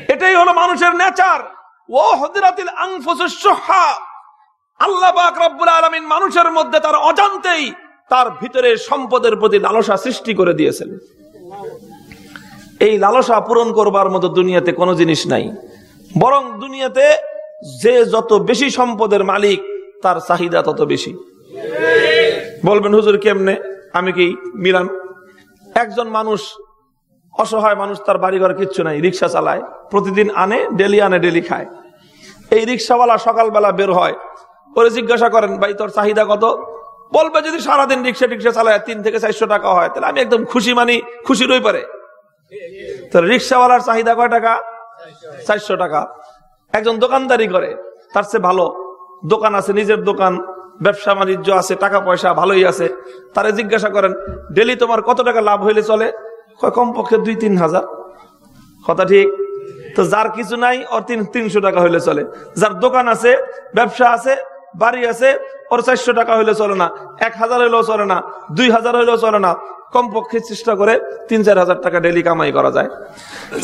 এটাই হলো মানুষের নেচার। ও হদিরাতিল আংফুসুহা আল্লাহ পাক আলমিন মানুষের মধ্যে তার অজান্তেই তার ভিতরে সম্পদের প্রতি লালসা সৃষ্টি করে দিয়েছেন। এই লালসা পূরণ করবার মতো দুনিয়াতে কোনো জিনিস নাই। বরং দুনিয়াতে যে যত বেশি সম্পদের মালিক, তার চাহিদা তত বেশি। বলবেন, হুজুর, কেমনে? আমি কি মিলান? একজন মানুষ, অসহায় মানুষ, তার বাড়িঘর কিচ্ছু নাই, রিক্সা চালায়। প্রতিদিন আনে, ডেলি আনে, ডেলি খায়। এই রিক্সাওয়ালা সকালবেলা বের হয়। ওরে জিজ্ঞাসা করেন, ভাই, তোর চাহিদা কত? বলবে যদি সারাদিন রিক্সা টিক্সা চালায় তিন থেকে চারশো টাকা হয়, তাহলে আমি একদম খুশি মানি, খুশি রই পারে। তাহলে রিক্সাওয়ালার চাহিদা কয় টাকা? চারশো টাকা। একজন দোকানদারি করে, তার চেয়ে ভালো। দোকান আছে, নিজের দোকান, ব্যবসা বাণিজ্য আছে, টাকা পয়সা ভালোই আছে। তারা জিজ্ঞাসা করেন, ডেলি তোমার কত টাকা লাভ হইলে চলে? কমপক্ষে দুই, তিন হাজার। কথা ঠিক? তো যার কিছু নাই, ওর তিন, তিনশো টাকা হইলে চলে। যার দোকান আছে, ব্যবসা আছে, বাড়ি আছে ওর চারশো টাকা হইলে চলে না, এক হাজার হইলেও চলে না, দুই হাজার হইলেও চলে না। কমপক্ষে চেষ্টা করে তিন, চার হাজার টাকা ডেলি কামাই করা যায়।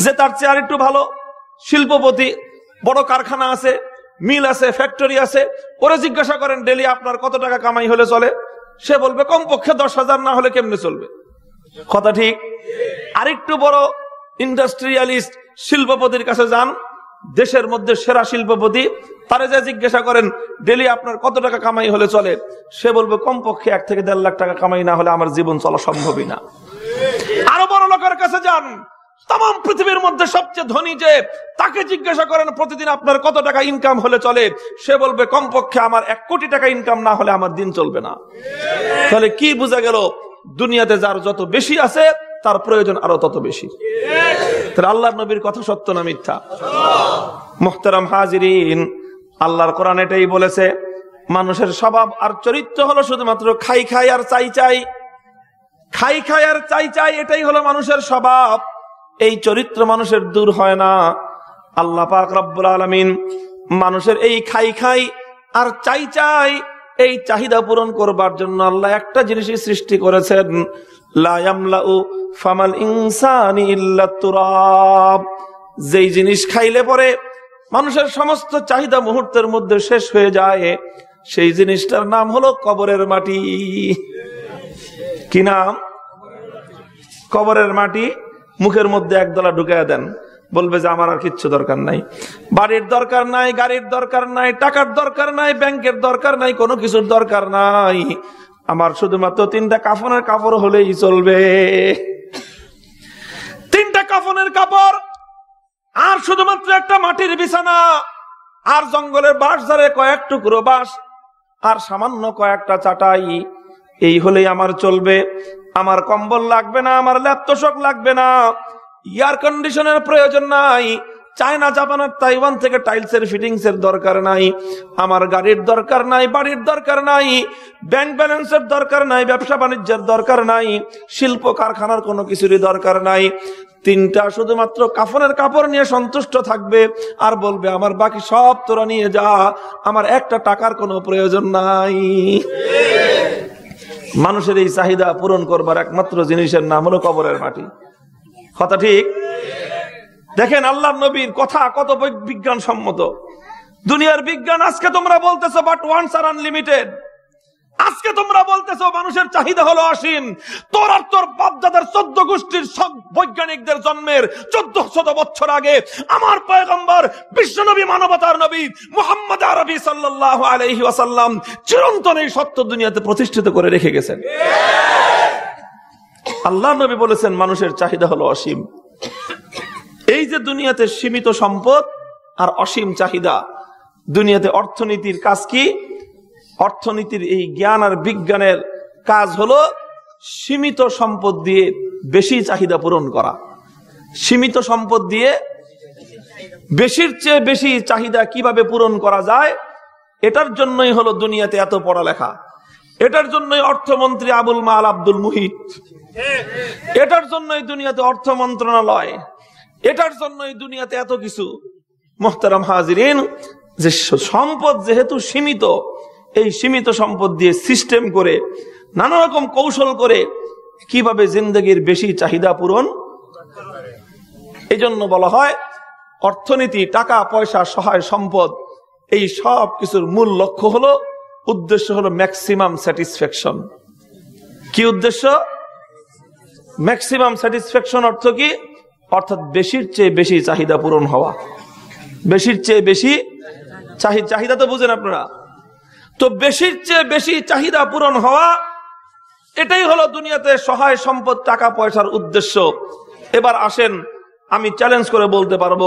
যে তার চেয়ে একটু ভালো, শিল্পপতি, বড় কারখানা আছে, মিল আছে ফ্যাক্টরি আছে, ওরে জিজ্ঞাসা করেন ডেলি আপনার কত টাকা কামাই হলে চলে? সে বলবে, কমপক্ষে দশ হাজার না হলে কেমনে চলবে? কথা ঠিক? আরেকটু বড় ইন্ডাস্ট্রিয়ালিস্ট শিল্পপতির কাছে যান দেশের মধ্যে সেরা শিল্পপতি, তারে যে জিজ্ঞাসা করেন, ডেলি আপনার কত টাকা কামাই হলে চলে? সে বলবে, কমপক্ষে এক থেকে দেড় লাখ টাকা কামাই না হলে আমার জীবন চলা সম্ভবই না। আরও বড় লোকের কাছে যান। তাম পৃথিবীর মধ্যে সবচেয়ে ধনী যে, তাকে জিজ্ঞাসা করেন, প্রতিদিন আপনার কত টাকা ইনকাম হলে চলে? সে বলবে, কমপক্ষে আমার এক কোটি টাকা ইনকাম না হলে আমার দিন চলবে না। তাহলে কি বোঝা গেল, দুনিয়াতে যার যত বেশি আছে তার প্রয়োজন আরও তত বেশি। তাহলে আল্লাহ নবীর কথা সত্য না মিথ্যা? মোহতারাম হাজিরিন, আল্লাহর কোরআন এটাই বলেছে, মানুষের স্বভাব আর চরিত্র হলো শুধুমাত্র খাই খাই আর চাই চাই। খাই খাই আর চাই চাই এটাই হলো মানুষের স্বভাব। এই চরিত্র মানুষের দূর হয় না। আল্লাহ পাক রব্বুল আলমিন মানুষের এই খাই খাই আর চাই চাই এই চাহিদা পূরণ করবার জন্য আল্লাহ একটা জিনিসই সৃষ্টি করেছেন ফামাল ইনসানি যেই জিনিস খাইলে পরে মানুষের সমস্ত চাহিদা মুহূর্তের মধ্যে শেষ হয়ে যায়, সেই জিনিসটার নাম হলো কবরের মাটি। কি নাম? কবরের মাটি মুখের মধ্যে একদলা ঢুকাইয়া দেন। বলবে যে আমার আর কিচ্ছু দরকার নাই। বাড়ির দরকার নাই, গাড়ির দরকার নাই, টাকার দরকার নাই, ব্যাংকের দরকার নাই, কোনো কিছুর দরকার নাই। আমার শুধুমাত্র তিনটা কাফনের কাপড় হলেই চলবে। তিনটা কাফনের কাপড়, আর শুধুমাত্র একটা মাটির বিছানা, আর জঙ্গলের বাঁশ ধারে কয়েক টুকরো বাঁশ, আর সামান্য কয়েকটা চাটাই, এই হলেই আমার চলবে। আমার কম্বল লাগবে না, আমার ল্যাপটপ লাগবে না এয়ার কন্ডিশনের প্রয়োজন নাই। চায়না জাপানের তাইওয়ান থেকে টাইলসের ফিটিংস এর দরকার নাই। আমার গাড়ির দরকার নাই, বাড়ির দরকার নাই ব্যাংক ব্যালেন্সের দরকার নাই, ব্যবসা বাণিজ্যের দরকার নাই, শিল্প কারখানার কোনো কিছুরই দরকার নাই। তিনটা শুধুমাত্র কাফনের কাপড় নিয়ে সন্তুষ্ট থাকবে আর বলবে, আমার বাকি সব তোরা নিয়ে যা, আমার একটা টাকার কোনো প্রয়োজন নাই। মানুষের এই চাহিদা পূরণ করবার একমাত্র জিনিসের নাম হলো কবরের মাটি। কথা ঠিক? দেখেন আল্লাহ নবীর কথা কত বিজ্ঞান সম্মত দুনিয়ার বিজ্ঞান আজকে তোমরা বলতেছো বাট ওয়ান্স আর আনলিমিটেড আজকে তোমরা বলতেছো, মানুষের চাহিদা হলো অসীম তোর আর তোর বাপদাদার চোদ্দ গোষ্ঠীর সব বৈজ্ঞানিকদের জন্মের চোদ্দ শত বছর আগে আমার পয়গম্বর বিশ্বনবী মানবতার নবী মোহাম্মদ আরবি সাল্লাহ আলহি ওয়াসাল্লাম চিরন্তন এই সত্য দুনিয়াতে প্রতিষ্ঠিত করে রেখে গেছেন। আল্লাহ নবী বলেছেন, মানুষের চাহিদা হলো অসীম। এই যে দুনিয়াতে সীমিত সম্পদ আর অসীম চাহিদা, দুনিয়াতে অর্থনীতির কাজ কি? অর্থনীতির এই জ্ঞান আর বিজ্ঞানের কাজ হলো সীমিত সম্পদ দিয়ে বেশি চাহিদা পূরণ করা। সীমিত সম্পদ দিয়ে বেশির চেয়ে বেশি চাহিদা কীভাবে পূরণ করা যায়, এটার জন্যই হলো দুনিয়াতে এত পড়ালেখা। এটার জন্যই অর্থমন্ত্রী আবুল মাল আব্দুল মুহিত। এটার জন্যই দুনিয়াতে অর্থ মন্ত্রণালয়। এটার জন্যই দুনিয়াতে এত কিছু। মোহতারাম হাজিরিন, যে সম্পদ যেহেতু সীমিত, এই সীমিত সম্পদ দিয়ে সিস্টেম করে, নানা রকম কৌশল করে কীভাবে জিন্দগির বেশি চাহিদা পূরণ এই জন্য বলা হয়, অর্থনীতি, টাকা, পয়সা, সহায়, সম্পদ, এই সব কিছুর মূল লক্ষ্য হলো উদ্দেশ্য হলো ম্যাক্সিমাম স্যাটিসফ্যাকশন কি উদ্দেশ্য? ম্যাক্সিমাম স্যাটিসফ্যাকশন অর্থ কি? অর্থাৎ বেশির চেয়ে বেশি চাহিদা পূরণ হওয়া। বেশির চেয়ে বেশি চাহিদা তো বুঝেন আপনারা। তো বেশির চেয়ে বেশি চাহিদা পূরণ হওয়া, এটাই হলো দুনিয়াতে সহায় সম্পদ, টাকা পয়সার উদ্দেশ্য। এবার আসেন, আমি চ্যালেঞ্জ করে বলতে পারব,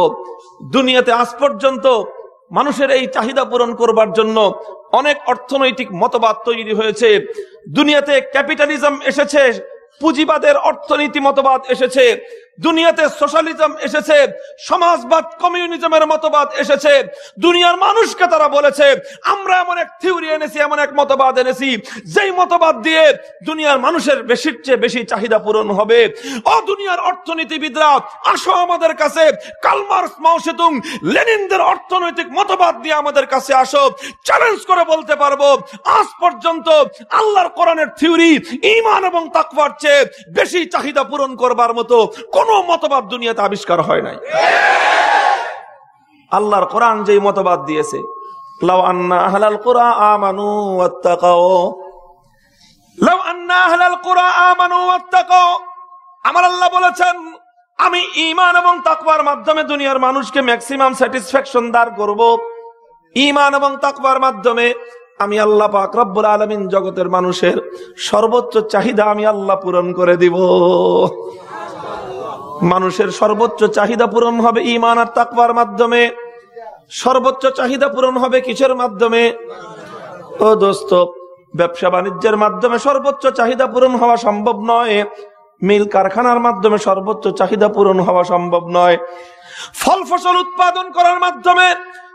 দুনিয়াতে আজ পর্যন্ত মানুষের এই চাহিদা পূরণ করবার জন্য অনেক অর্থনৈতিক মতবাদ তৈরি হয়েছে। দুনিয়াতে ক্যাপিটালিজম এসেছে পুঁজিবাদের অর্থনীতি মতবাদ এসেছে। দুনিয়াতে সোশ্যালিজম এসেছে, সমাজবাদ কমিউনিজমের মতবাদ এসেছে, দুনিয়ার মানুষকে তারা বলেছে, আমরা এমন এক থিওরি এনেছি, এমন এক মতবাদ এনেছি, যেই মতবাদ দিয়ে দুনিয়ার মানুষের বেশির চেয়ে বেশি চাহিদা পূরণ হবে। ও দুনিয়ার অর্থনীতিবিদরা, আসো আমাদের কাছে কালমার্স মাউসেতুং লেনিনদের অর্থনৈতিক মতবাদ দিয়ে আমাদের কাছে আসো চ্যালেঞ্জ করে বলতে পারব, আজ পর্যন্ত আল্লাহর কোরআনের থিওরি ইমান এবং তাকওয়ার চেয়ে বেশি চাহিদা পূরণ করবার মতো কোন কোন মতবাদ দুনিয়াতে আবিষ্কার হয় নাই। আল্লাহর কোরআন যে মতবাদ দিয়েছে আমার আল্লাহ বলেছেন, আমি ঈমান এবং তাকওয়ার মাধ্যমে দুনিয়ার মানুষকে ম্যাক্সিমাম স্যাটিসফ্যাকশন দার করব। ঈমান এবং তাকওয়ার মাধ্যমে আমি আল্লাহ পাক আলামিন জগতের মানুষের সর্বোচ্চ চাহিদা আমি আল্লাহ পূরণ করে দিব। মানুষের সর্বোচ্চ চাহিদা পূরণ হবে ইমান আর তাকবার মাধ্যমে। সর্বোচ্চ চাহিদা পূরণ হবে কিসের মাধ্যমে? ও দোস্ত, ব্যবসা বাণিজ্যের মাধ্যমে সর্বোচ্চ চাহিদা পূরণ হওয়া সম্ভব নয়। মিল কারখানার মাধ্যমে সর্বোচ্চ চাহিদা পূরণ হওয়া সম্ভব নয়। ফল ফসল উৎপাদন করার মাধ্যমে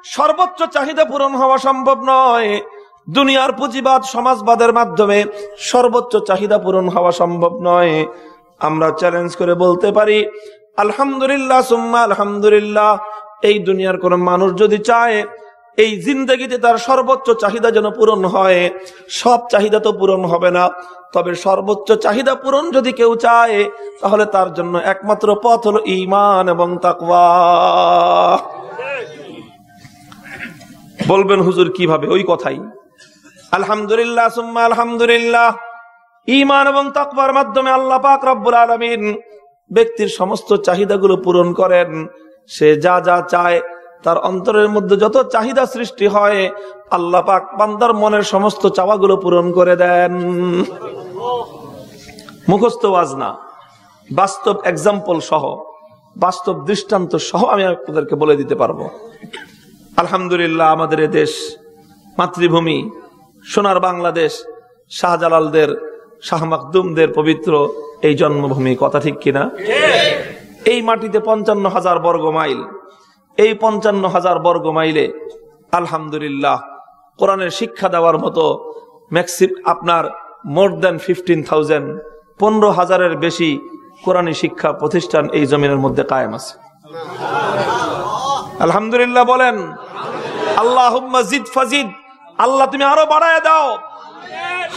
সর্বোচ্চ চাহিদা পূরণ হওয়া সম্ভব নয়। দুনিয়ার পুঁজিবাদ, সমাজবাদের মাধ্যমে সর্বোচ্চ চাহিদা পূরণ হওয়া সম্ভব নয়। আমরা চ্যালেঞ্জ করে বলতে পারি, আলহামদুলিল্লাহ, সুম্মা আলহামদুলিল্লাহ। এই দুনিয়ার কোন মানুষ যদি চায়, এই জিন্দগিতে তার সর্বোচ্চ চাহিদা যেন পূরণ হয়, সব চাহিদা তো পূরণ হবে না। তবে সর্বোচ্চ চাহিদা পূরণ যদি কেউ চায়, তাহলে তার জন্য একমাত্র পথ হলো ইমান এবং তাকওয়া। বলবেন হুজুর কীভাবে? ওই কথাই। আলহামদুলিল্লাহ, সুম্মা আলহামদুলিল্লাহ। ইমান এবং তাকবার মাধ্যমে আল্লাহ পাক রব্বুল আলমিন ব্যক্তির সমস্ত চাহিদাগুলো পূরণ করেন। সে যা যা চায়, তার অন্তরের মধ্যে যত চাহিদা সৃষ্টি হয়, আল্লাহ পাক বান্দার মনের সমস্ত চাওয়াগুলো পূরণ করে দেন। মুখস্থ ওয়াজ না, বাস্তব এক্সাম্পল সহ, বাস্তব দৃষ্টান্ত সহ আমি আপনাদেরকে বলে দিতে পারব। আলহামদুলিল্লাহ, আমাদের এ দেশ মাতৃভূমি, সোনার বাংলাদেশ, শাহজালালদের শাহ মাকদুমদের পবিত্র এই জন্মভূমি, কথা ঠিক কিনা? এই মাটিতে পঞ্চান্ন হাজার বর্গ মাইল। এই পঞ্চান্ন হাজার বর্গ মাইলে, আলহামদুলিল্লাহ, কোরআনের শিক্ষা দেওয়ার মতো ম্যাক্সিম আপনার মোর দেন ফিফটিন থাউজেন্ড, পনেরো হাজারের বেশি কোরআনী শিক্ষা প্রতিষ্ঠান এই জমিনের মধ্যে কায়েম আছে। আলহামদুলিল্লাহ বলেন আল্লাহ জিদ ফাজিদ আল্লাহ তুমি আরও বাড়ায় দাও।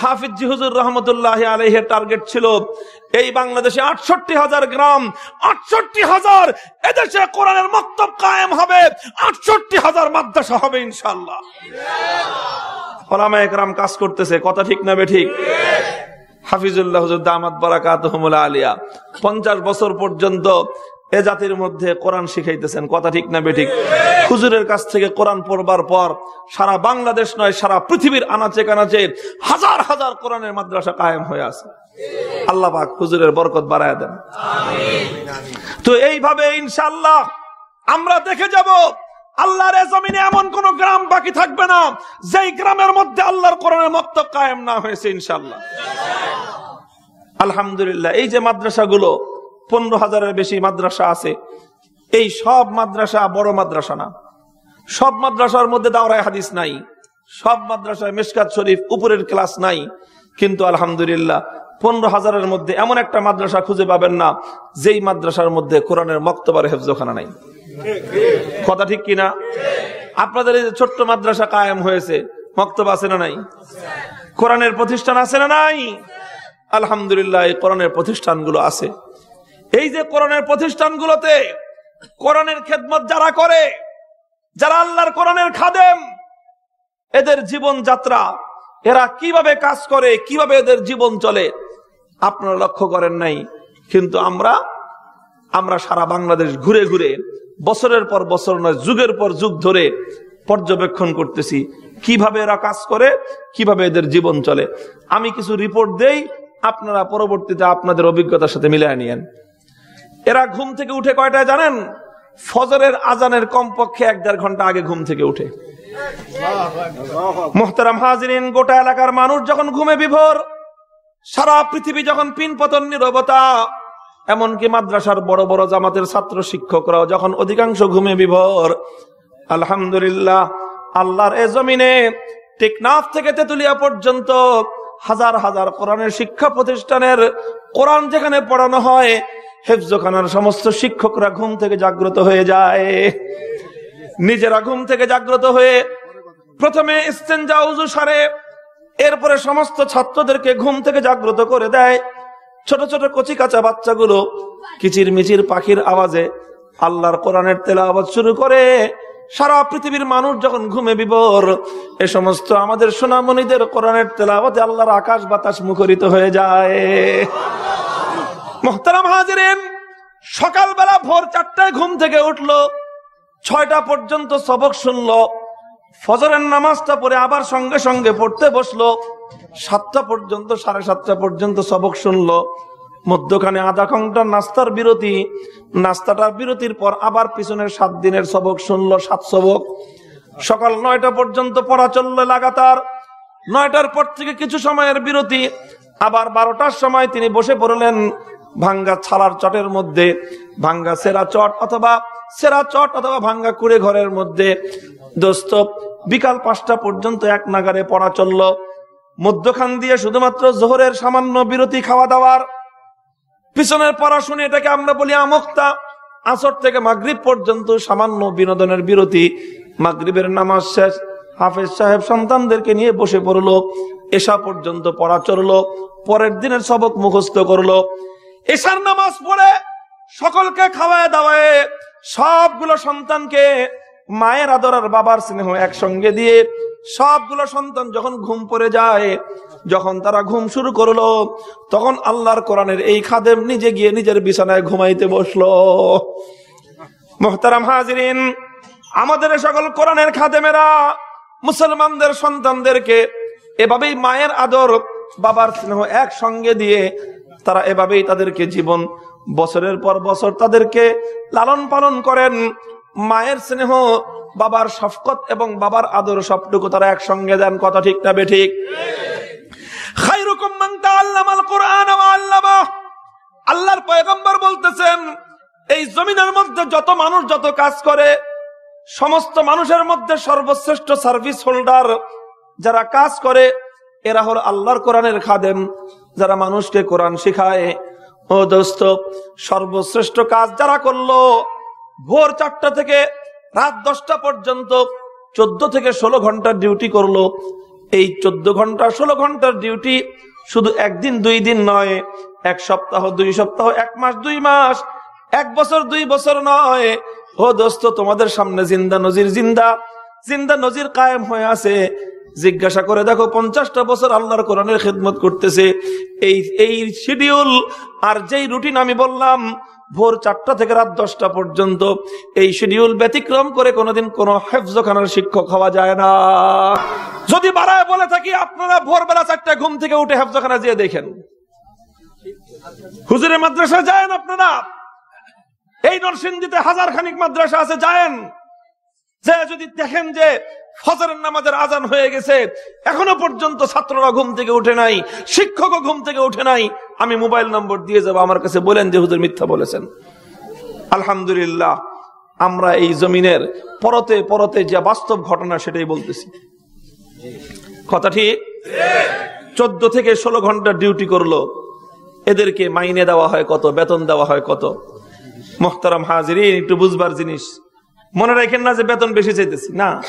হাফিজ জিহুজুর রহমতুল্লাহ আলহের টার্গেট ছিল, এই বাংলাদেশে আটষট্টি হাজার গ্রাম, আটষট্টি হাজার এদেশে কোরআনের মক্তব কায়েম হবে, আটষট্টি হাজার মাদ্রাসা হবে ইনশাল্লাহ একরাম কাজ করতেছে, কথা ঠিক না ঠিক হাফিজুল্লাহ হুজুর দামাত বারাকাত আলিয়া, পঞ্চাশ বছর পর্যন্ত এ জাতির মধ্যে কোরআন শিখাইতেছেন, কথা ঠিক না বেঠিক। হুজুরের কাছ থেকে কোরআন পড়বার পর সারা বাংলাদেশ নয়, সারা পৃথিবীর আনাচে কানাচে হাজার হাজার কোরআনের মাদ্রাসা কায়েম হয়ে আছে। আল্লাহ পাক হুজুরের বরকত বাড়ায় দেন। তো এইভাবে ইনশাল্লাহ আমরা দেখে যাব, আল্লাহর জমিনে এমন কোন গ্রাম বাকি থাকবে না, যেই গ্রামের মধ্যে আল্লাহর কোরআনের মক্তব কায়েম না হয়েছে ইনশাল্লাহ আলহামদুলিল্লাহ, এই যে মাদ্রাসাগুলো পনেরো হাজারের বেশি মাদ্রাসা আছে। এই সব মাদ্রাসা বড় মাদ্রাসা না। সব মাদ্রাসার মধ্যে দাওরায় হাদিস নাই। সব মাদ্রাসায় মেশকাত শরীফ উপরের ক্লাস নাই। কিন্তু আলহামদুলিল্লাহ, পনেরো হাজারের মধ্যে এমন একটা মাদ্রাসা খুঁজে পাবেন না, যেই মাদ্রাসার মধ্যে কোরআনের মক্তবার হেফজখানা নাই। কথা ঠিক কিনা? আপনাদের এই যে ছোট্ট মাদ্রাসা কায়েম হয়েছে, মক্তব আছে না নাই? কোরআনের প্রতিষ্ঠান আছে না নাই? আলহামদুলিল্লাহ, এই কোরআনের প্রতিষ্ঠানগুলো আছে। এই যে কোরআনের প্রতিষ্ঠানগুলোতে কোরআনের খেদমত যারা করে, যারা আল্লাহর কোরআনের খাদেম, এদের জীবন যাত্রা এরা কীভাবে কাজ করে, কীভাবে এদের জীবন চলে, আপনারা লক্ষ্য করেন নাই। কিন্তু আমরা আমরা সারা বাংলাদেশ ঘুরে ঘুরে, বছরের পর বছর নয়, যুগের পর যুগ ধরে পর্যবেক্ষণ করতেছি, কীভাবে এরা কাজ করে, কীভাবে এদের জীবন চলে। আমি কিছু রিপোর্ট দেই, আপনারা পরবর্তীতে আপনাদের অভিজ্ঞতার সাথে মিলিয়ে নিয়েন। এরা ঘুম থেকে উঠে কয়টায় জানেন? ফজরের আজানের কমপক্ষে এক দেড় ঘণ্টা আগে ঘুম থেকে উঠে। মোহতারাম হাজরিন, গোটা এলাকার মানুষ যখন ঘুমে বিভোর, সারা পৃথিবী যখন পিন পতন নিরবতা, এমনকি মাদ্রাসার বড় বড় জামাতের ছাত্র শিক্ষকরাও যখন অধিকাংশ ঘুমে বিভোর, আলহামদুলিল্লাহ, আল্লাহর এ জমিনে টেকনাফ থেকে তেতুলিয়া পর্যন্ত হাজার হাজার কোরআনের শিক্ষা প্রতিষ্ঠানের কোরআন যেখানে পড়ানো হয় হেফজখানার সমস্ত শিক্ষকরা ঘুম থেকে জাগ্রত হয়ে যায়। নিজেরা ঘুম থেকে জাগ্রত হয়ে প্রথমে সারে, এরপরে সমস্ত ছাত্রদেরকে ঘুম থেকে জাগ্রত করে দেয়। ছোট ছোট কচি কাঁচা বাচ্চাগুলো কিচির মিচির পাখির আওয়াজে আল্লাহর কোরআনের তেলা আওয়াজ শুরু করে। সারা পৃথিবীর মানুষ যখন ঘুমে বিবর এ সমস্ত আমাদের সোনামণিদের কোরআনের তেলাওয়াতে আল্লাহর আকাশ বাতাস মুখরিত হয়ে যায়। মোহতারাম হাজিরেন, সকালবেলা ভোর চারটায় ঘুম থেকে উঠল, ছয়টা পর্যন্ত সবক শুনলো, ফজরের নামাজটা পড়ে আবার সঙ্গে সঙ্গে পড়তে বসল, সাতটা পর্যন্ত, সাড়ে সাতটা পর্যন্ত সবক শুনলো, মধ্যখানে আধা ঘণ্টা নাস্তার বিরতি, নাস্তাটার বিরতির পর আবার পিছনের সাত দিনের সবক শুনলো, সাত সবক। সকাল নয়টা পর্যন্ত পড়া চলল লাগাতার, নয়টার পর থেকে কিছু সময়ের বিরতি, আবার বারোটার সময় তিনি বসে পড়লেন ভাঙ্গা ছালার চটের মধ্যে, ভাঙ্গা সেরা চট অথবা সেরা চট অথবা ভাঙ্গা কুড়ে ঘরের মধ্যে। দোস্ত, বিকাল পাঁচটা পর্যন্ত এক নাগারে পড়া চলল। মধ্যখান দিয়ে শুধুমাত্র জোহরের সামান্য বিরতি খাওয়া দাওয়ার। পিছনের পড়াশুনে এটাকে আমরা বলি আমক্তা। আসর থেকে মাগরিব পর্যন্ত সামান্য বিনোদনের বিরতি। মাগরিবের নামাজ শেষ। হাফেজ সাহেব সন্তানদেরকে নিয়ে বসে পড়ল। এসা পর্যন্ত পড়া চলল। পরের দিনের সবক মুখস্থ করল। এশার নামাজ পড়ে সকলকে খাওয়ায় দাওয়ায় সবগুলো সন্তানকে মায়ের আদর আর বাবার স্নেহ একসঙ্গে দিয়ে সবগুলো সন্তান যখন ঘুম পড়ে যায়, যখন তারা ঘুম শুরু করল, তখন আল্লাহর কোরআনের এই খাদেম নিজে গিয়ে নিজের বিছানায় ঘুমাইতে বসল। মোহতারাম হাজিরিন, আমাদের সকল কোরআনের খাদেমেরা মুসলমানদের সন্তানদেরকে এভাবেই মায়ের আদর, বাবার স্নেহ একসঙ্গে দিয়ে তারা এভাবেই তাদেরকে জীবন, বছরের পর বছর তাদেরকে লালন পালন করেন। মায়ের স্নেহ, বাবার শফকত এবং বাবার আদর সবটুকু তারা একসঙ্গে দেন। কথা ঠিক না বেঠিক? আল্লাহর বলতেছেন, এই মধ্যে যত মানুষ যত কাজ করে, সমস্ত মানুষের মধ্যে সর্বশ্রেষ্ঠ সার্ভিস হোল্ডার যারা কাজ করে, এরা হল আল্লাহর কোরআনের খাদেম। যারা মানুষকে কোরআন শিখায়, ও দোস্ত, সর্বশ্রেষ্ঠ কাজ যারা করল, ভোর চারটা থেকে রাত দশটা পর্যন্ত চোদ্দ থেকে ষোলো ঘণ্টার ডিউটি করল। এই চোদ্দ ঘণ্টা, ষোলো ঘণ্টার ডিউটি শুধু একদিন, দুই দিন নয়, এক সপ্তাহ, দুই সপ্তাহ, এক মাস, দুই মাস, এক বছর, দুই বছর নয়। ও দোস্ত, তোমাদের সামনে জিন্দা নজির জিন্দা জিন্দা নজির কায়েম হয়ে আছে। জিজ্ঞাসা করে, দেখো, পঞ্চাশটা বছর আল্লাহর কোরআনের খেদমত করতেছে। এই এই শিডিউল আর যেই রুটিন আমি বললাম, ভোর চারটা থেকে রাত দশটা পর্যন্ত এই শিডিউল ব্যতিক্রম করে কোনোদিন কোনো হেফজখানার শিক্ষক হওয়া যায় না। যদি বাড়ায় বলে থাকি, আপনারা ভোরবেলা চারটা ঘুম থেকে উঠে হেফজখানা যেয়ে দেখেন। হুজুরের মাদ্রাসা যায় আপনারা? এই নরসিংদীতে হাজার খানিক মাদ্রাসা আছে, যায়েন। যে যদি দেখেন যে ফজরের নামাজের আজান হয়ে গেছে। এখনও পর্যন্ত ছাত্ররা ঘুম থেকে উঠে নাই, শিক্ষকও ঘুম থেকে উঠে নাই। আমি মোবাইল নম্বর দিয়ে যাব, আমার কাছে বলেন যে হুজুর মিথ্যা বলেছেন। আলহামদুলিল্লাহ, আমরা এই জমিনের পরতে পরতে যে বাস্তব ঘটনা সেটাই বলতেছি। কথা ঠিক? চোদ্দ থেকে ষোলো ঘণ্টা ডিউটি করল। এদেরকে মাইনে দেওয়া হয় কত, বেতন দেওয়া হয় কত? মোহতারাম হাজির একটু বুঝবার জিনিস। মনে রাখেন না যে বেতন বেশি চাইতেছি। না।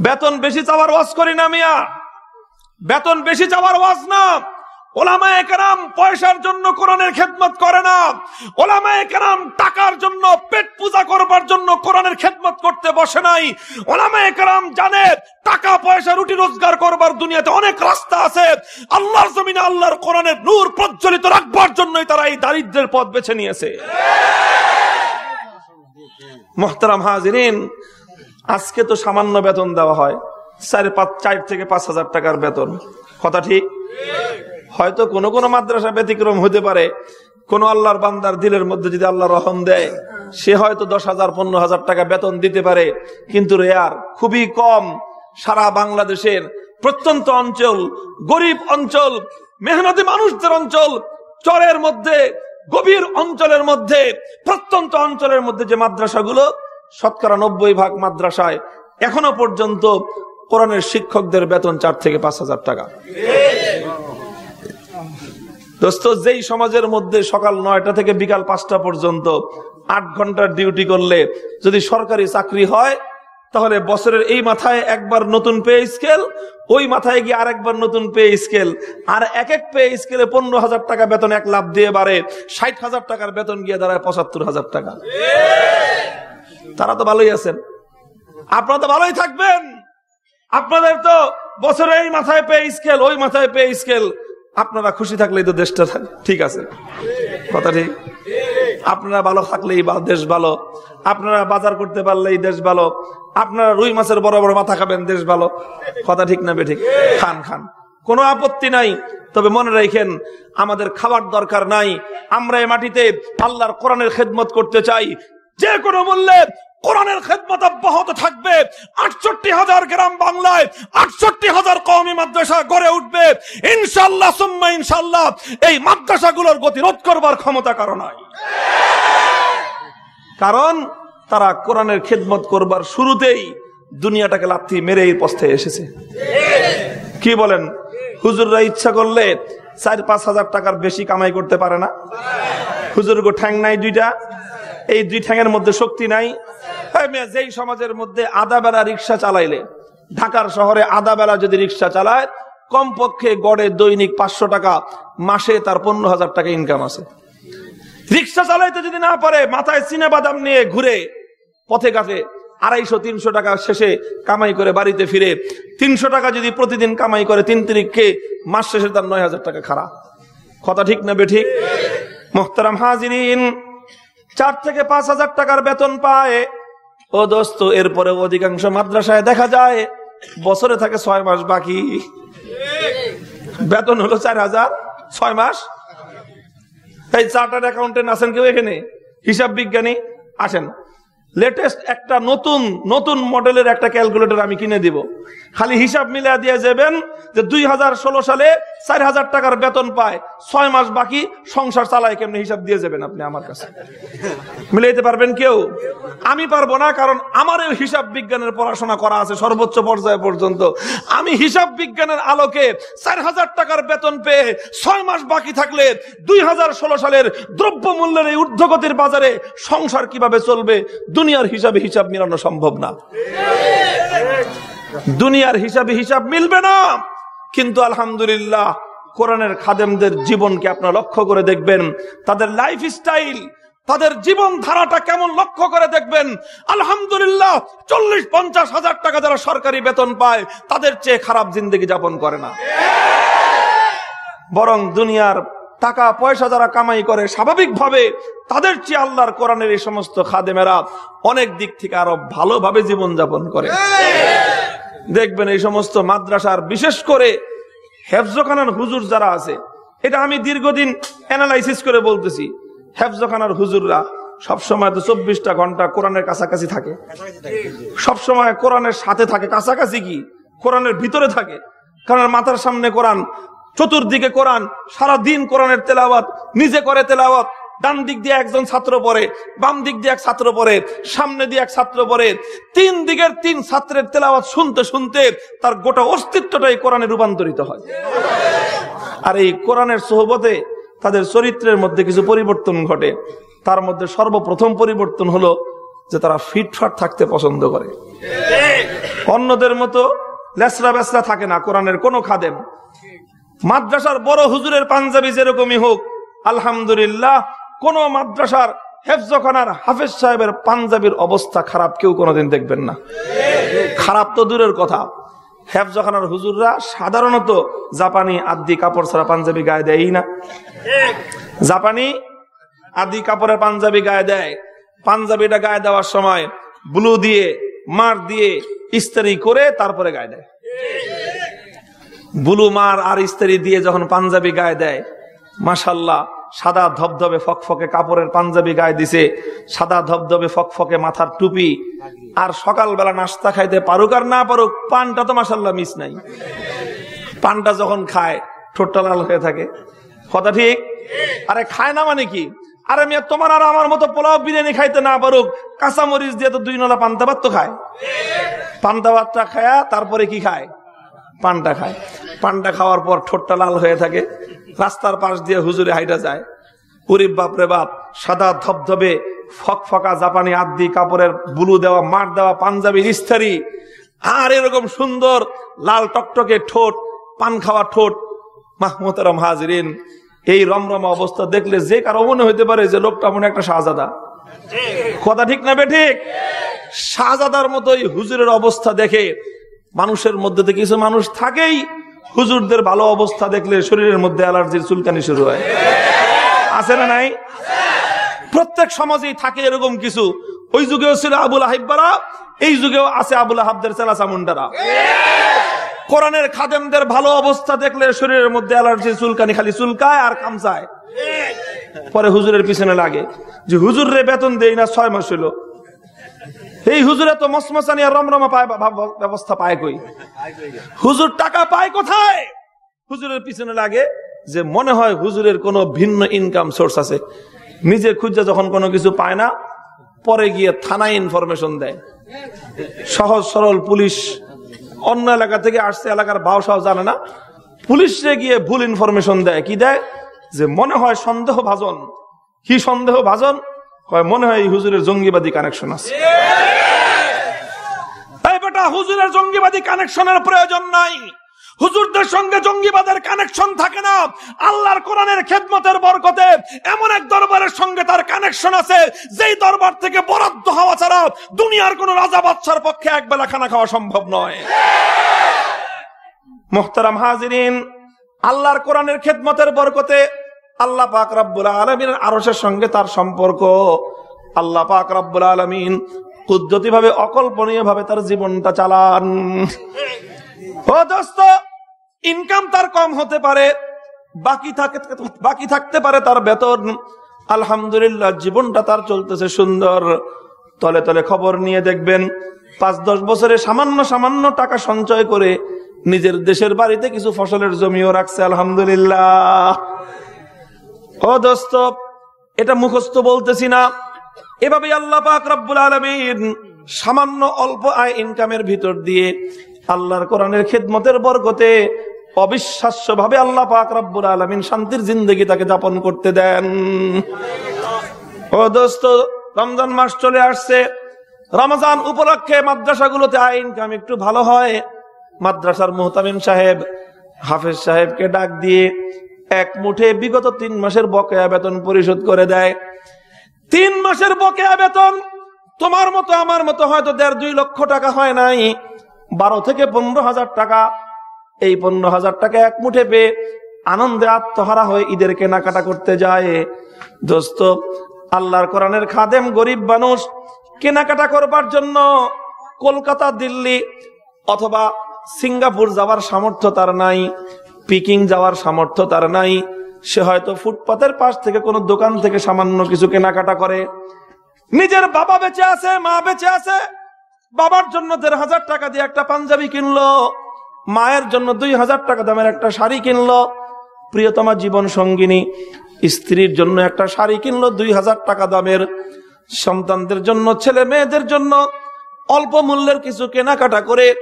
বেতন বেশি চাওয়ার ওয়াজ করি না মিয়া। বেতন বেশি চাওয়ার ওয়াজ না। ওলামায়ে কেরাম পয়সার জন্য কোরআনের খেদমত করে না। ওলামায়ে কেরাম টাকার জন্য, পেট পূজা করবার জন্য কোরআনের খেদমত করতে বসে নাই। ওলামায়ে কেরাম জানে, টাকা পয়সা রুটি রোজগার করবার দুনিয়াতে অনেক রাস্তা আছে। আল্লাহর জমিনে আল্লাহর কোরআনের নূর প্রজ্বলিত রাখবার জন্যই তারা এই দারিদ্রের পথ বেছে নিয়েছে। মোহতারাম হাজিরিন, আজকে তো সামান্য বেতন দেওয়া হয়, চার পাঁচ, চার থেকে পাঁচ হাজার টাকার বেতন। কথা ঠিক? হয়তো কোনো কোনো মাদ্রাসা ব্যতিক্রম হতে পারে, কোন আল্লাহর বান্দার দিলের মধ্যে যদি আল্লাহ রহম দেয়, সে হয়তো দশ হাজার, পনেরো হাজার টাকা বেতন দিতে পারে, কিন্তু রেয়ার খুবই কম সারা বাংলাদেশের প্রত্যন্ত অঞ্চল, গরিব অঞ্চল, মেহনতি মানুষদের অঞ্চল, চরের মধ্যে গভীর অঞ্চলের মধ্যে, প্রত্যন্ত অঞ্চলের মধ্যে যে মাদ্রাসাগুলো, শতকরা নব্বই ভাগ মাদ্রাসায় এখনও পর্যন্ত কোরআনের শিক্ষকদের বেতন চার থেকে পাঁচ হাজার টাকা। দোস্ত, যেই সমাজের মধ্যে সকাল নয়টা থেকে বিকাল পাঁচটা পর্যন্ত আট ঘণ্টার ডিউটি করলে যদি সরকারি চাকরি হয় তাহলে বছরের এই মাথায় একবার নতুন পে স্কেল, ওই মাথায় গিয়ে আরেকবার নতুন পে স্কেল। আর এক এক পে স্কেলে পনেরো হাজার টাকা বেতন এক লাভ দিয়ে বাড়ে, ষাট হাজার টাকার বেতন গিয়ে দাঁড়ায় পঁচাত্তর হাজার টাকা। তারা তো ভালোই আছেন। আপনারা তো ভালোই থাকবেন। আপনাদের তো বছরের এই মাথায় পে স্কেল, ওই মাথায় পে স্কেল। আপনারা খুশি থাকলেই তো দেশটা ঠিক আছে। কথা ঠিক? আপনারা ভালো থাকলেই দেশ ভালো। আপনারা বাজার করতে পারলেই দেশ ভালো। আপনারা রুই মাছের বড় বড় মাথা খাবেন, দেশ ভালো। কথা ঠিক না বেঠিক? খান খান। কোনো আপত্তি নাই। তবে মনে রাখেন, আমাদের খাবার দরকার নাই। আমরা এই মাটিতে আল্লাহর কোরআনের খেদমত করতে চাই। যে কোনো মূল্যে কোরআনের খেদমত অব্যাহত থাকবে। আটষট্টি হাজার গ্রাম বাংলায় আটষট্টি হাজার কওমি মাদ্রাসা গড়ে উঠবে। ইনশাল্লাহ সুম্মা ইনশাল্লাহ এই মাদ্রাসাগুলোর গতিরোধ করবার ক্ষমতা কারণ কারণ তারা কোরআনের খেদমত করবার শুরুতেই দুনিয়াটাকে লাথি মেরে এই পথে এসেছে। কি বলেন? হুজুররা ইচ্ছা করলে চার পাঁচ হাজার টাকার বেশি কামাই করতে পারে না। হুজুর গো ঠ্যাং নাই দুইটা। এই দুই ঠ্যাঙের মধ্যে শক্তি নাই। যেই সমাজের মধ্যে আধা বেলা রিক্সা চালাইলে, ঢাকার শহরে আধা বেলা যদি রিক্সা চালায়, কমপক্ষে গড়ে দৈনিক পাঁচশো টাকা, মাসে তার পনেরো হাজার টাকা ইনকাম আছে। রিক্সা চালাইতে যদি না পারে, মাথায় চিনে বাদাম নিয়ে ঘুরে, পথে ঘাটে আড়াইশো, তিনশো টাকা শেষে কামাই করে বাড়িতে ফিরে, তিনশো টাকা যদি প্রতিদিন কামাই করে, তিন তারিখকে মাস শেষে তার নয় হাজার টাকা খারাপ। কথা ঠিক না বেঠিক মোহতারাম হাজিরিন চার থেকে পাঁচ হাজার টাকার বেতন পায়। ও দোস্ত, এরপরে অধিকাংশ মাদ্রাসায় দেখা যায়, বছরে থাকে ছয় মাস বাকি। বেতন হলো চার হাজার, ছয় মাস। এই চার্টার্ড অ্যাকাউন্টেন্ট আছেন কেউ এখানে? হিসাব বিজ্ঞানী আসেন। লেটেস্ট একটা নতুন নতুন মডেলের একটা ক্যালকুলেটর আমি কিনে দিব। খালি হিসাব মিলিয়ে দিয়ে যাবেন যে দুই হাজার ষোলো সালে চার হাজার টাকার বেতন পায়, ছয় মাস বাকি, সংসার চালায় কেমনি হিসাব দিয়ে যাবেন আপনি আমার কাছে? মিলাইতে পারবেন কেউ? আমি পারব না, কারণ আমারও হিসাব বিজ্ঞানের পড়াশোনা করা আছে সর্বোচ্চ পর্যায়ে পর্যন্ত। আমি হিসাব বিজ্ঞানের আলোকে চার হাজার টাকার বেতন পেয়ে ছয় মাস বাকি থাকলে দুই হাজার ষোলো সালের দ্রব্য মূল্যের এই ঊর্ধ্বগতির বাজারে সংসার কীভাবে চলবে, দুনিয়ার হিসাবে হিসাব মিলানো সম্ভব না। দুনিয়ার হিসাবে হিসাব মিলবে না। কিন্তু আলহামদুলিল্লাহ, কোরআনের খাদেমদের জীবনকে আপনারা লক্ষ্য করে দেখবেন, তাদের লাইফ স্টাইল তাদের জীবন ধারাটা কেমন লক্ষ্য করে দেখবেন। আলহামদুলিল্লাহ, চল্লিশ পঞ্চাশ হাজার টাকা যারা সরকারি বেতন পায়, তাদের চেয়ে খারাপ জিন্দগি যাপন করে না। বরং দুনিয়ার টাকা পয়সা যারা কামাই করে, স্বাভাবিকভাবে তাদের চেয়ে আল্লাহর কোরআনের এই সমস্ত খাদেমেরা অনেক দিক থেকে আরও ভালোভাবে জীবন যাপন করে। দেখবেন এই সমস্ত মাদ্রাসার, বিশেষ করে হেফজখানার হুজুর যারা আছে, এটা আমি দীর্ঘদিন অ্যানালাইসিস করে বলতেছি, হেফজখানার হুজুররা সবসময় তো চব্বিশটা ঘণ্টা কোরআনের কাছাকাছি থাকে। সবসময় কোরআনের সাথে থাকে, কাছাকাছি কি? কোরআনের ভিতরে থাকে। কারণ মাথার সামনে কোরআন, চতুর্দিকে কোরআন সারা দিন কোরআনের তেলাওয়াত, নিজে করে তেলাওয়াত। ডান দিক দিয়ে একজন ছাত্র পড়ে, বাম দিক দিয়ে এক ছাত্র পড়ে, সামনে দিয়ে এক ছাত্র পড়ে, তিন দিকের তিন ছাত্রের তেলাওয়াত শুনতে শুনতে তার গোটা অস্তিত্বটাই কোরআনে রূপান্তরিত হয়। আর এই কোরআনের সোহবতে তাদের চরিত্রের মধ্যে কিছু পরিবর্তন ঘটে। তার মধ্যে সর্বপ্রথম পরিবর্তন হলো যে তারা ফিটফাট থাকতে পছন্দ করে। অন্যদের মতো লেসরা বেসরা থাকে না, কোরআনের কোনো খাদেম। মাদ্রাসার বড় হুজুরের পাঞ্জাবি যেরকমই হোক, আলহামদুলিল্লাহ কোন মাদ্রাসার হেফজখানার হাফেজ সাহেবের পাঞ্জাবির অবস্থা খারাপ, কেউ কোনোদিন দেখবেন না। খারাপ তো দূরের কথা। হেফজখানার হুজুররা সাধারণত জাপানি আদি কাপড় ছাড়া পাঞ্জাবি গায়ে দেয়ই না। জাপানি আদি কাপড়ের পাঞ্জাবি গায়ে দেয়। পাঞ্জাবিটা গায়ে দেওয়ার সময় ব্লু দিয়ে, মার দিয়ে ইস্তারি করে তারপরে গায়ে দেয়। বুলু, মার আর ইস্তারি দিয়ে যখন পাঞ্জাবি গায়ে দেয় মাসাল্লাহ সাদা ধবধবে ফকফকে কাপড়ের পাঞ্জাবি গায়ে দিছে, সাদা ধবধবে ফকফকে মাথার টুপি। আর সকালবেলা নাস্তা খাইতে পারুক আর না পারুক, পানটা তো মাসাল্লাহ মিস নাই। পানটা যখন খায়, ঠোঁটটা লাল হয়ে থাকে। কথা ঠিক? আরে খায় না মানে কি? আরে মিয়া, তোমার আর আমার মতো পোলাও বিরিয়ানি খাইতে না পারুক, কাঁচামরিচ দিয়ে তো দুই নলা পান্তা ভাত তো খায়। পান্তা ভাতটা খায়া তারপরে কি খায়? পানটা খায়। পানটা খাওয়ার পর ঠোঁটটা লাল হয়ে থাকে। রাস্তার পাশ দিয়ে হুজুরে হাইটা যায়। গরিব বাপরে বাপ, সাদা ধবধবে ফক ফকা জাপানি আদি কাপড়ের বুলু দেওয়া, মার দেওয়া, পাঞ্জাবির ইস্তারি। আর এরকম সুন্দর লাল টকটকে ঠোঁট, পান খাওয়া ঠোঁট। মাহমুতারাম হাজরিন, এই রমরমা অবস্থা দেখলে যে কারও মনে হইতে পারে যে লোকটা মনে একটা শাহজাদা। কথা ঠিক না বে ঠিক? শাহজাদার মতোই হুজুরের অবস্থা দেখে মানুষের মধ্যে কিছু মানুষ থাকেই। হুজুরদের ভালো অবস্থা দেখলে শরীরের মধ্যে অ্যালার্জির চুলকানি শুরু হয়। আছে না নাই? প্রত্যেক সমাজেই থাকে এরকম কিছু। ওই যুগেও ছিল আবুল আহিবারা এই যুগেও আছে আবুল আহাবদের চেলাচা মুন্ডারা। কোরআনের খাদেমদের ভালো অবস্থা দেখলে শরীরের মধ্যে অ্যালার্জি, চুলকানি খালি চুলকায় আর কামচায়। পরে হুজুরের পিছনে লাগে যে, হুজুর রে বেতন দেই না, ছয় মাস হইল। এই হুজুরে তো মসমসানি আর রমরমা পায় ব্যবস্থা পায় কই? হুজুর টাকা পায় কোথায়? হুজুরের পিছনে লাগে যে মনে হয় হুজুরের কোনো ভিন্ন ইনকাম সোর্স আছে। নিজে খুঁজে যখন কোনো কিছু পায় না, পরে গিয়ে থানায় ইনফরমেশন দেয়। সহজ সরল পুলিশ অন্য এলাকা থেকে আসছে, এলাকার বাউসাও জানে না। পুলিশে গিয়ে ভুল ইনফরমেশন দেয়। কি দেয়? যে মনে হয় সন্দেহ ভাজন কি সন্দেহ ভাজন মনে হয় হুজুরের জঙ্গিবাদী কানেকশন আছে। বেটা, হুজুরের জঙ্গিবাদী কানেকশনের প্রয়োজন নাই। হুজুরদের সঙ্গে জঙ্গিবাদের কানেকশন থাকে না। আল্লাহর কোরআনের খেদমতের বরকতে এমন এক দরবারের সঙ্গে তার কানেকশন আছে, যেই দরবার থেকে বরাদ্দ হওয়া ছাড়া দুনিয়ার কোন রাজা বাচ্চার পক্ষে এক বেলা খানা খাওয়া সম্ভব নয়। মোহতারাম হাজিরিন, আল্লাহর কোরআনের খেদমতের বরকতে আল্লাহ পাক রব্বুল আলমিনের আরসের সঙ্গে তার সম্পর্ক। আল্লাহ পাক রব্বুল আলমিন কুদ্দতি ভাবে অকল্পনীয় ভাবে তার জীবনটা চালান। ইনকাম তার কম হতে পারে, বাকি থাকে, বাকি থাকতে পারে তার বেতন। আলহামদুলিল্লাহ, জীবনটা তার চলতেছে সুন্দর। তলে তলে খবর নিয়ে দেখবেন, পাঁচ দশ বছরে সামান্য সামান্য টাকা সঞ্চয় করে নিজের দেশের বাড়িতে কিছু ফসলের জমিও রাখছে, আলহামদুলিল্লাহ। দোস্ত, এটা মুখস্থ বলতেছি না। এভাবে আল্লাহ পাক রব্বুল আলমিন সামান্য অল্প আয় ইনকামের ভিতর দিয়ে আল্লাহর কোরআনের খেদমতের বরকতে অবিশ্বাস্য ভাবে আল্লাহ পাক রব্বুল আলমিন শান্তির জিন্দগি তাকে যাপন করতে দেন। ও দোস্ত, রমজান মাস চলে আসছে। রমজান উপলক্ষে মাদ্রাসাগুলোতে আয় ইনকাম একটু ভালো হয়। মাদ্রাসার মোহতামিম সাহেব, হাফেজ সাহেবকে ডাক দিয়ে এক মুঠে বিগত তিন মাসের বকেয়া বেতন পরিশোধ করে দেয়। তিন মাসের বকেয়া বেতন তোমার মতো, আমার মতো হয়তো দেড় দুই লক্ষ টাকা হয় নাই। বারো থেকে পনেরো হাজার টাকা। এই পনেরো হাজার টাকা এক মুঠে পেয়ে আনন্দে আত্মহারা হয়ে ঈদের কেনাকাটা করতে যায়। দোস্ত, আল্লাহর কোরআনের খাদেম গরিব মানুষ কেনাকাটা করবার জন্য কলকাতা, দিল্লি অথবা সিঙ্গাপুর যাওয়ার সামর্থ্য তার নাই। পিকিং যাওয়ার সামর্থ্য তার নাই। সে হয়তো ফুটপাতের পাশ থেকে কোনো দোকান থেকে সামান্য কিছু কেনাকাটা করে। নিজের বাবা বেঁচে আছে, মা বেঁচে আছে। বাবার জন্য দেড় হাজার টাকা দিয়ে একটা পাঞ্জাবি কিনলো। মায়ের জন্য দুই হাজার টাকা দামের একটা শাড়ি কিনলো। প্রিয়তমা জীবন সঙ্গিনী, স্ত্রীর জন্য একটা শাড়ি কিনলো দুই হাজার টাকা দামের। সন্তানদের জন্য, ছেলে মেয়েদের জন্য অল্প মূল্যের কিছু কেনাকাটা করে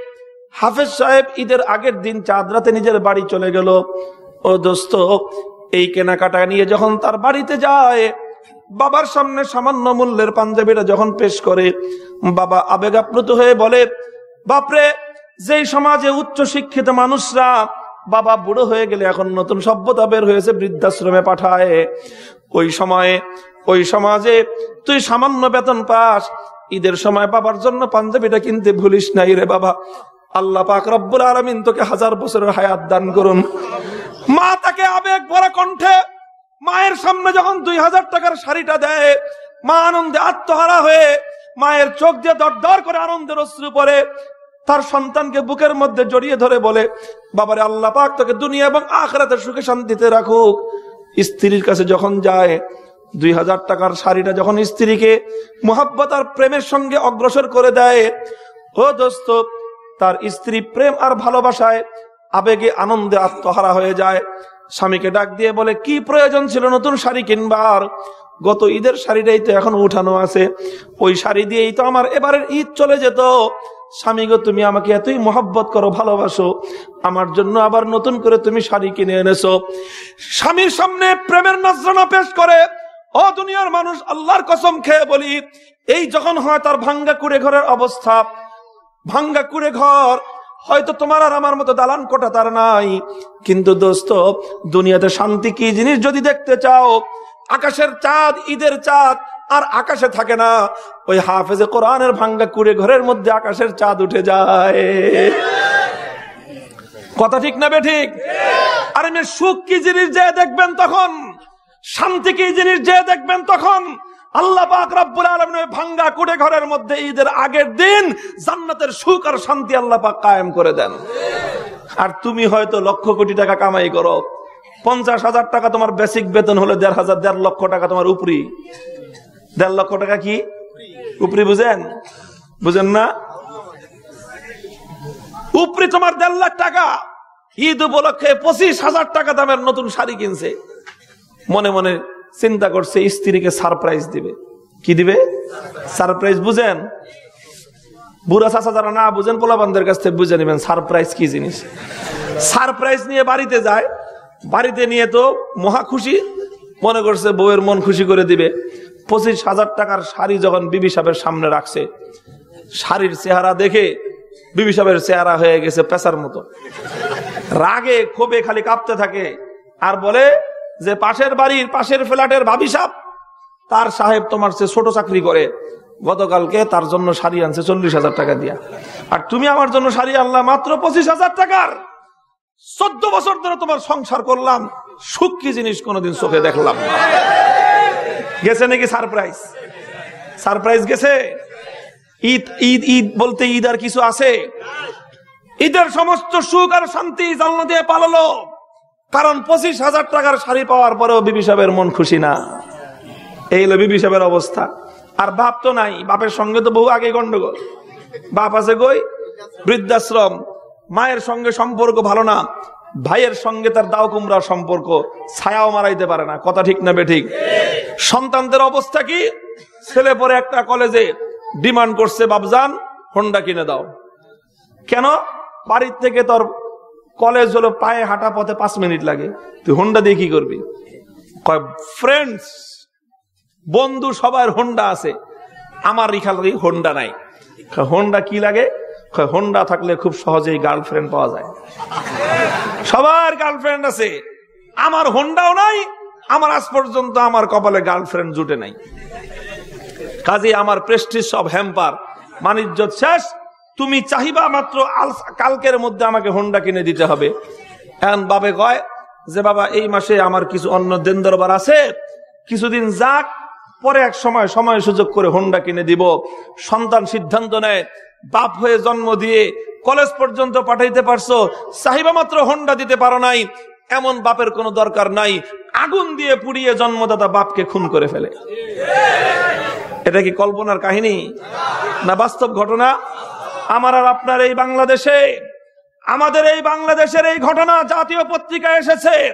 হাফেজ সাহেব ঈদের আগের দিন চাঁদ রাতে নিজের বাড়ি চলে গেল। ও দোস্ত, এই কেনাকাটা নিয়ে যখন তার বাড়িতে যায়, বাবার সামনে সামান্য মূল্যের পাঞ্জাবিটা যখন পেশ করে, বাবা আবেগাপ্লুত হয়ে বলে, বাপরে, যেই সমাজে উচ্চ শিক্ষিত মানুষরা বাবা বুড়ো হয়ে গেলে এখন নতুন সভ্যতা বের হয়েছে বৃদ্ধাশ্রমে পাঠায়। ওই সময়ে, ওই সমাজে তুই সামান্য বেতন পাস, ঈদের সময় বাবার জন্য পাঞ্জাবিটা কিনতে ভুলিস নাই রে বাবা। আল্লাহ পাক রব্বুল আলমিন তোকে হাজার বছরের হায়াত দান করুন। মা তাকে আবেগ ভরা কণ্ঠে মায়ের সামনে যখন দুই হাজার টাকার শাড়িটা দেয়, মা আনন্দে আত্মহারা হয়ে মায়ের চোখ দিয়ে দরদর করে আনন্দের অশ্রু পরে তার সন্তানকে বুকের মধ্যে জড়িয়ে ধরে বলে, বাবারে, আল্লাহ পাক তোকে দুনিয়া এবং আখরাতের সুখে শান্তিতে রাখুক। স্ত্রীর কাছে যখন যায়, দুই হাজার টাকার শাড়িটা যখন স্ত্রীকে মোহাব্বত আর প্রেমের সঙ্গে অগ্রসর করে দেয়, ও দোস্ত তার স্ত্রী প্রেম আর ভালোবাসায় আবেগে আনন্দে আত্মহারা হয়ে যায়। স্বামীকে ডাক দিয়ে বলে, কি প্রয়োজন ছিল নতুন শাড়ি কিনবার? গত ঈদের শাড়িটাই তো এখন উঠানো আছে। ওই শাড়ি দিয়েই তো আমার এবারের ঈদ চলে যেত। স্বামী গো, তুমি আমাকে এতই মহব্বত করো, ভালোবাসো। আমার জন্য আবার নতুন করে তুমি শাড়ি কিনে এনেছো। স্বামীর সামনে প্রেমের নজরানা পেশ করে, ও দুনিয়ার মানুষ, আল্লাহর কসম খেয়ে বলি, এই যখন হয় তার ভাঙ্গা কুড়ে ঘরের অবস্থা। ভাঙ্গা কুড়ে ঘর। হয়তো তোমার আর আমার মতো দালান কোটা তার নাই। কিন্তু দোস্ত, দুনিয়াতে শান্তি কি জিনিস যদি দেখতে চাও? আকাশের চাঁদ, ঈদের চাঁদ, আর আকাশে থাকে না। ওই হাফেজে কোরআনের ভাঙ্গা কুড়ে ঘরের মধ্যে আকাশের চাঁদ উঠে যায়। কথা ঠিক না বে ঠিক? আর এমনি সুখ কি জিনিস যে দেখবেন তখন? শান্তি কি জিনিস যে দেখবেন তখন? আল্লাহ পাক রব্বুল আলমিন ভাঙ্গা কুড়ে ঘরের মধ্যে ঈদের আগের দিন জান্নাতের সুখ আর শান্তি আল্লাহ পাক কায়েম করে দেন। আর তুমি হয়তো লক্ষ কোটি টাকা কামাই করো। পঞ্চাশ হাজার টাকা তোমার বেসিক বেতন হলে দেড় হাজার, দেড় লক্ষ টাকা তোমার উপরি। দেড় লক্ষ টাকা কি? উপরি বুঝেন? বুঝেন না? উপরি তোমার দেড় লাখ টাকা। ঈদ উপলক্ষে পঁচিশ হাজার টাকা দামের নতুন শাড়ি কিনছে। মনে মনে চিন্তা করছে স্ত্রীকে সারপ্রাইজ দিবে। কি দিবে? সারপ্রাইজ বুঝেন? বুড়া চাষা যারা না বুঝেন পোলাবানদের কাছ থেকে বুঝে নেবেন সারপ্রাইজ কি জিনিস। সারপ্রাইজ নিয়ে বাড়িতে যায়, বাড়িতে নিয়ে তো মহা খুশি, মনে করছে বউয়ের মন খুশি করে দিবে। পঁচিশ হাজার টাকার শাড়ি যখন বিবি সাহেবের সামনে রাখছে, শাড়ির চেহারা দেখে বিবি সাহেবের চেহারা হয়ে গেছে পেশার মতো। রাগে ক্ষোভে খালি কাঁপতে থাকে, আর বলে যে পাশের বাড়ির পাশের ফ্ল্যাটের ভাবি সাপ তার সাহেব তোমার সে ছোট চাকরি করে, গতকালকে তার জন্য শাড়ি আনছে চল্লিশ হাজার টাকা দিয়া। আর তুমি আমার জন্য শাড়ি আনলাম মাত্র পঁচিশ হাজার টাকার। চোদ্দ বছর ধরে তোমার সংসার করলাম, সুখ কি জিনিস কোনোদিন চোখে দেখলাম। গেছে নাকি সারপ্রাইজ? সারপ্রাইজ গেছে? ঈদ ঈদ ঈদ বলতে ঈদ আর কিছু আছে? ঈদের সমস্ত সুখ আর শান্তি জানলা দিয়ে পালালো। কারণ পঁচিশ হাজার টাকার শাড়ি পাওয়ার পরেও বিবি সাহেবের মন খুশি না। এই হলো বিবি সাহেবের অবস্থা। আর বাপ তো নাই, বাপের সঙ্গে তো বহু আগে গন্ডগোল। বাপ আছে কই? বৃদ্ধাশ্রম। মায়ের সঙ্গে সম্পর্ক ভালো না। ভাইয়ের সঙ্গে তার দাও কুমড়ার সম্পর্ক। ছায়াও মারাইতে পারে না। কথা ঠিক না বেঠিক? সন্তানদের অবস্থা কি? ছেলে পরে একটা কলেজে ডিমান্ড করছে বাবজান হোন্ডা কিনে দাও। কেন? বাড়ির থেকে তোর কলেজ হলো পায়ে হাঁটা পথে পাঁচ মিনিট লাগে। তুই হোন্ডা দিয়ে কি করবি? ফ্রেন্ডস বন্ধু সবার হোন্ডা আছে। আমার রিখালি হোন্ডা নাই। হোন্ডা কি লাগে? হোন্ডা থাকলে খুব সহজেই গার্লফ্রেন্ড পাওয়া যায়। সবার গার্লফ্রেন্ড আছে। আমার হোন্ডাও নাই, আমার আজ পর্যন্ত আমার কপালে গার্লফ্রেন্ড জুটে নাই। কাজে আমার প্রেস্টিজ সব হ্যাম্পার মানিজ্য শেষ তুমি চাহিবা মাত্র কালকের মধ্যে আমাকে হোন্ডা কিনে দিতে হবে। এখন বাবে কয় যে, বাবা, এই মাসে আমার কিছু অন্য দেন দরবার আছে। কিছুদিন যাক, পরে এক সময় সময় সুযোগ করে হোন্ডা কিনে দিব। সন্তান সিদ্ধান্ত নেয়। বাপ হয়ে জন্ম দিয়ে কলেজ পর্যন্ত পাঠাইতে পারছ। চাহিবা মাত্র হোন্ডা দিতে পারো নাই। এমন বাপের কোনো দরকার নাই। আগুন দিয়ে পুড়িয়ে জন্মদাতা বাপকে খুন করে ফেলে। এটা কি কল্পনার কাহিনী? না বাস্তব ঘটনা? আমার আর আপনার এই বাংলাদেশে, আমাদের এই বাংলাদেশের এই ঘটনা জাতীয় পত্রিকায় এসেছে।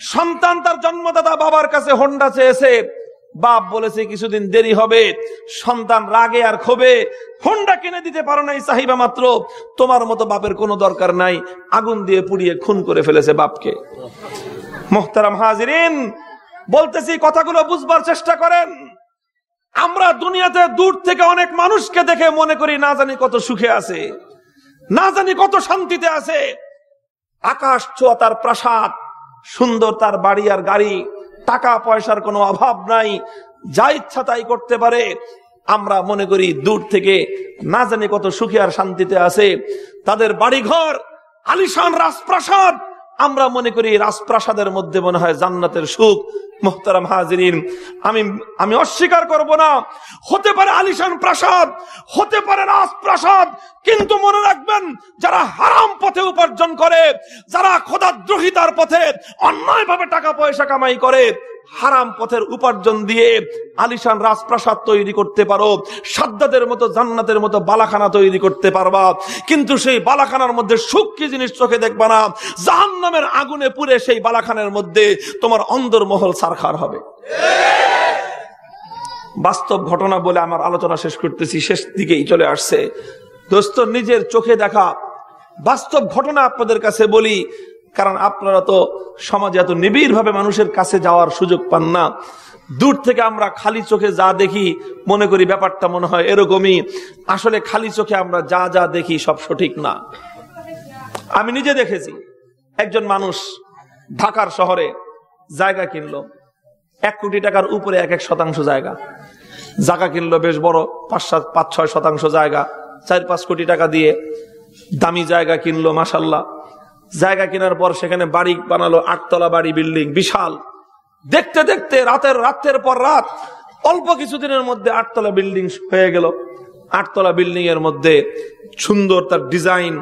সন্তান তার জন্মদাতা বাবার কাছে হন্ডা চেয়েছে। বাপ বলেছে, কিছুদিন দেরি হবে, সন্তান রাগে আর ক্ষোভে। হোন্ডা কিনে দিতে পারো নাই চাহিবা মাত্র। তোমার মতো বাপের কোনো দরকার নাই। আগুন দিয়ে পুড়িয়ে খুন করে ফেলেছে বাপকে। মোহতারাম হাজিরিন, বলতেছি, কথাগুলো বুঝবার চেষ্টা করেন। আমরা দুনিয়াতে দূর থেকে অনেক মানুষকে দেখে মনে করি না জানি কত সুখে আছে, না জানি কত শান্তিতে আছে। আকাশ ছোঁয়া তার প্রাসাদ, সুন্দর তার বাড়ি আর গাড়ি, টাকা পয়সার কোনো অভাব নাই, যা ইচ্ছা তাই করতে পারে। আমরা মনে করি দূর থেকে না জানি কত সুখে আর শান্তিতে আছে। তাদের বাড়িঘর, আলিশান রাজপ্রাসাদ, আমরা মনে করি রাজপ্রাসাদের মধ্যে মনে হয় জান্নাতের সুখ। মোহতারাম হাজরিন, আমি আমি অস্বীকার করব না। হতে পারে আলিশান প্রাসাদ, হতে পারে রাজপ্রাসাদ, কিন্তু মনে রাখবেন, যারা হারাম পথে উপার্জন করে, যারা খোদাদ্রোহিতার পথে অন্যায় ভাবে টাকা পয়সা কামাই করে হারাম পথের উপার্জন দিয়ে আলিশান রাজপ্রাসাদ তৈরি করতে পারো, সাদ্দাদের মতো, জান্নাতের মতো বালাখানা তৈরি করতে পারবা। কিন্তু সেই বালাখানার মধ্যে সুখ জিনিস চোখে দেখবা না, জাহান্নামের আগুনে পুড়ে সেই বালাখানের মধ্যে তোমার অন্দরমহল সারখার হবে। বাস্তব ঘটনা বলে আমার আলোচনা শেষ করতেছি, শেষ দিকেই চলে আসছে। দোস্ত, নিজের চোখে দেখা। বাস্তব ঘটনা আপনাদের কাছে বলি কারণ আপনারা তো সমাজে এত নিবিড় ভাবে মানুষের কাছে যাওয়ার সুযোগ পান না। দূর থেকে আমরা খালি চোখে যা দেখি, মনে করি ব্যাপারটা মনে হয় এরকমই। আসলে খালি চোখে আমরা যা যা দেখি সব সঠিক না। আমি নিজে দেখেছি, একজন মানুষ ঢাকার শহরে জায়গা কিনলো। এক কোটি টাকার উপরে এক এক শতাংশ জায়গা। জায়গা কিনলো বেশ বড়, পাঁচ সাত, পাঁচ ছয় শতাংশ জায়গা, চার পাঁচ কোটি টাকা দিয়ে। দামি জায়গা কিনলো মাসাল্লাহ জায়গা কেনার পর সেখানে বাড়ি বানালো, আটতলা বাড়ি, বিল্ডিং, বিশাল। দেখতে দেখতে রাতের রাতের পর রাত, অল্প কিছুদিনের মধ্যে আটতলা বিল্ডিং হয়ে গেল। আটতলা বিল্ডিং এর মধ্যে সুন্দর তার ডিজাইন,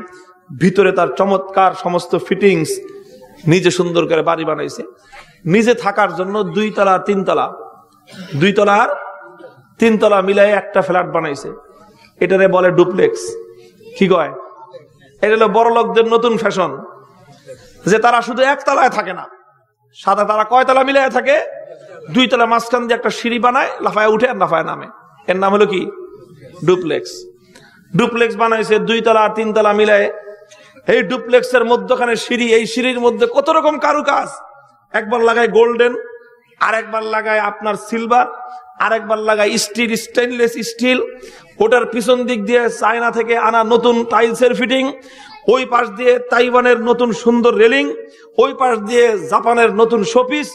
ভিতরে তার চমৎকার সমস্ত ফিটিংস, নিজে সুন্দর করে বাড়ি বানাইছে। নিজে থাকার জন্য দুই তলা তিন তলা দুই তলার তিন তলা মিলাই একটা ফ্ল্যাট বানাইছে। এটারে বলে ডুপ্লেক্স। কি কয়? এটা হলো বড় লোকদের নতুন ফ্যাশন। যে তারা শুধু একতলায় থাকে না, সাদা তারা কয় তলা মিলাই থাকে? দুই তলা মাঝখান দিয়ে একটা সিঁড়ি বানায়, লাফায় উঠে আর লাফায় নামে। এর নাম হলো কি? ডুপ্লেক্স। ডুপ্লেক্স বানাইছে, দুই তলা আর তিন তলা মিলায়। এই ডুপ্লেক্সের মধ্যখানে সিঁড়ি, এই সিঁড়ির মধ্যে কত রকম কারুকাজ? একবার লাগায় গোল্ডেন আর একবার লাগায় আপনার সিলভার আর একবার লাগায় স্টিল স্টেনলেস স্টিল ওটার পিছন দিক দিয়ে চায়না থেকে আনা নতুন টাইলসের ফিটিং ওই পাশ দিয়ে তাইওয়ানের নতুন সুন্দর রেলিং, ওই পাশ দিয়ে জাপানের নতুন শোপিস।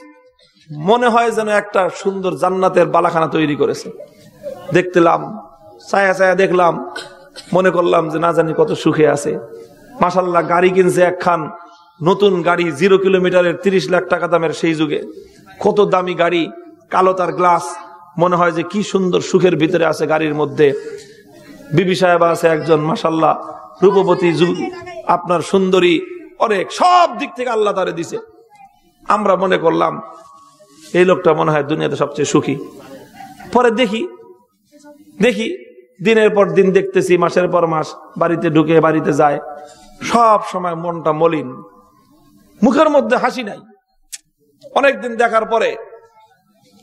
মনে হয় যেন একটা সুন্দর জান্নাতের বালাখানা তৈরি করেছে। দেখতেলাম, ছায়া ছায়া দেখলাম, মনে করলাম যে না জানি কত সুখে আছে। মাসাল্লাহ গাড়ি কিনছে একখান নতুন গাড়ি, জিরো কিলোমিটারের তিরিশ লাখ টাকা দামের সেই যুগে। কত দামি গাড়ি, কালো তার গ্লাস। মনে হয় যে কি সুন্দর সুখের ভিতরে আছে গাড়ির মধ্যে। বিবি সাহেব আছে একজন মাসাল্লাহ রূপবতী আপনার সুন্দরী, অনেক, সব দিক থেকে আল্লাহ তারে দিছে। আমরা মনে করলাম, এই লোকটা মনে হয় দুনিয়াতে সবচেয়ে সুখী। পরে দেখি দেখি, দিনের পর দিন দেখতেছি, মাসের পর মাস, বাড়িতে ঢুকে বাড়িতে যায়, সব সময় মনটা মলিন। মুখের মধ্যে হাসি নাই। অনেকদিন দেখার পরে,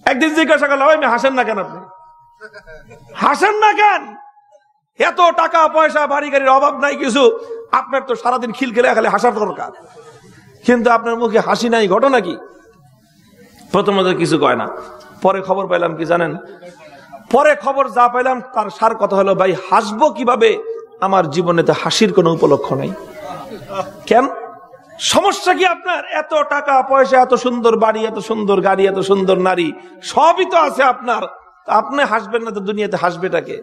একদিন জিজ্ঞাসা করলাম হাসেন না কেন আপনি? হাসেন না কেন? এত টাকা, পয়সা বাড়ি গাড়ির অভাব নাই কিছু, আপনার তো সারাদিন খিল খেলে খালি হাসার দরকার। কিন্তু আপনার মুখে হাসি নাই, ঘটনা কি? প্রথমত কিছু কয় না। পরে খবর পাইলাম কি জানেন? পরে খবর যা পাইলাম, তার সার কথা হলো, ভাই, হাসবো কীভাবে? আমার জীবনে তো হাসির কোনো উপলক্ষ নাই। কেন? সমস্যা কি আপনার? এত টাকা, পয়সা, এত সুন্দর বাড়ি, এত সুন্দর গাড়ি, এত সুন্দর নারী, সবই তো আছে আপনার। আপনি হাসবেন না তো দুনিয়াতে হাসবেটাকে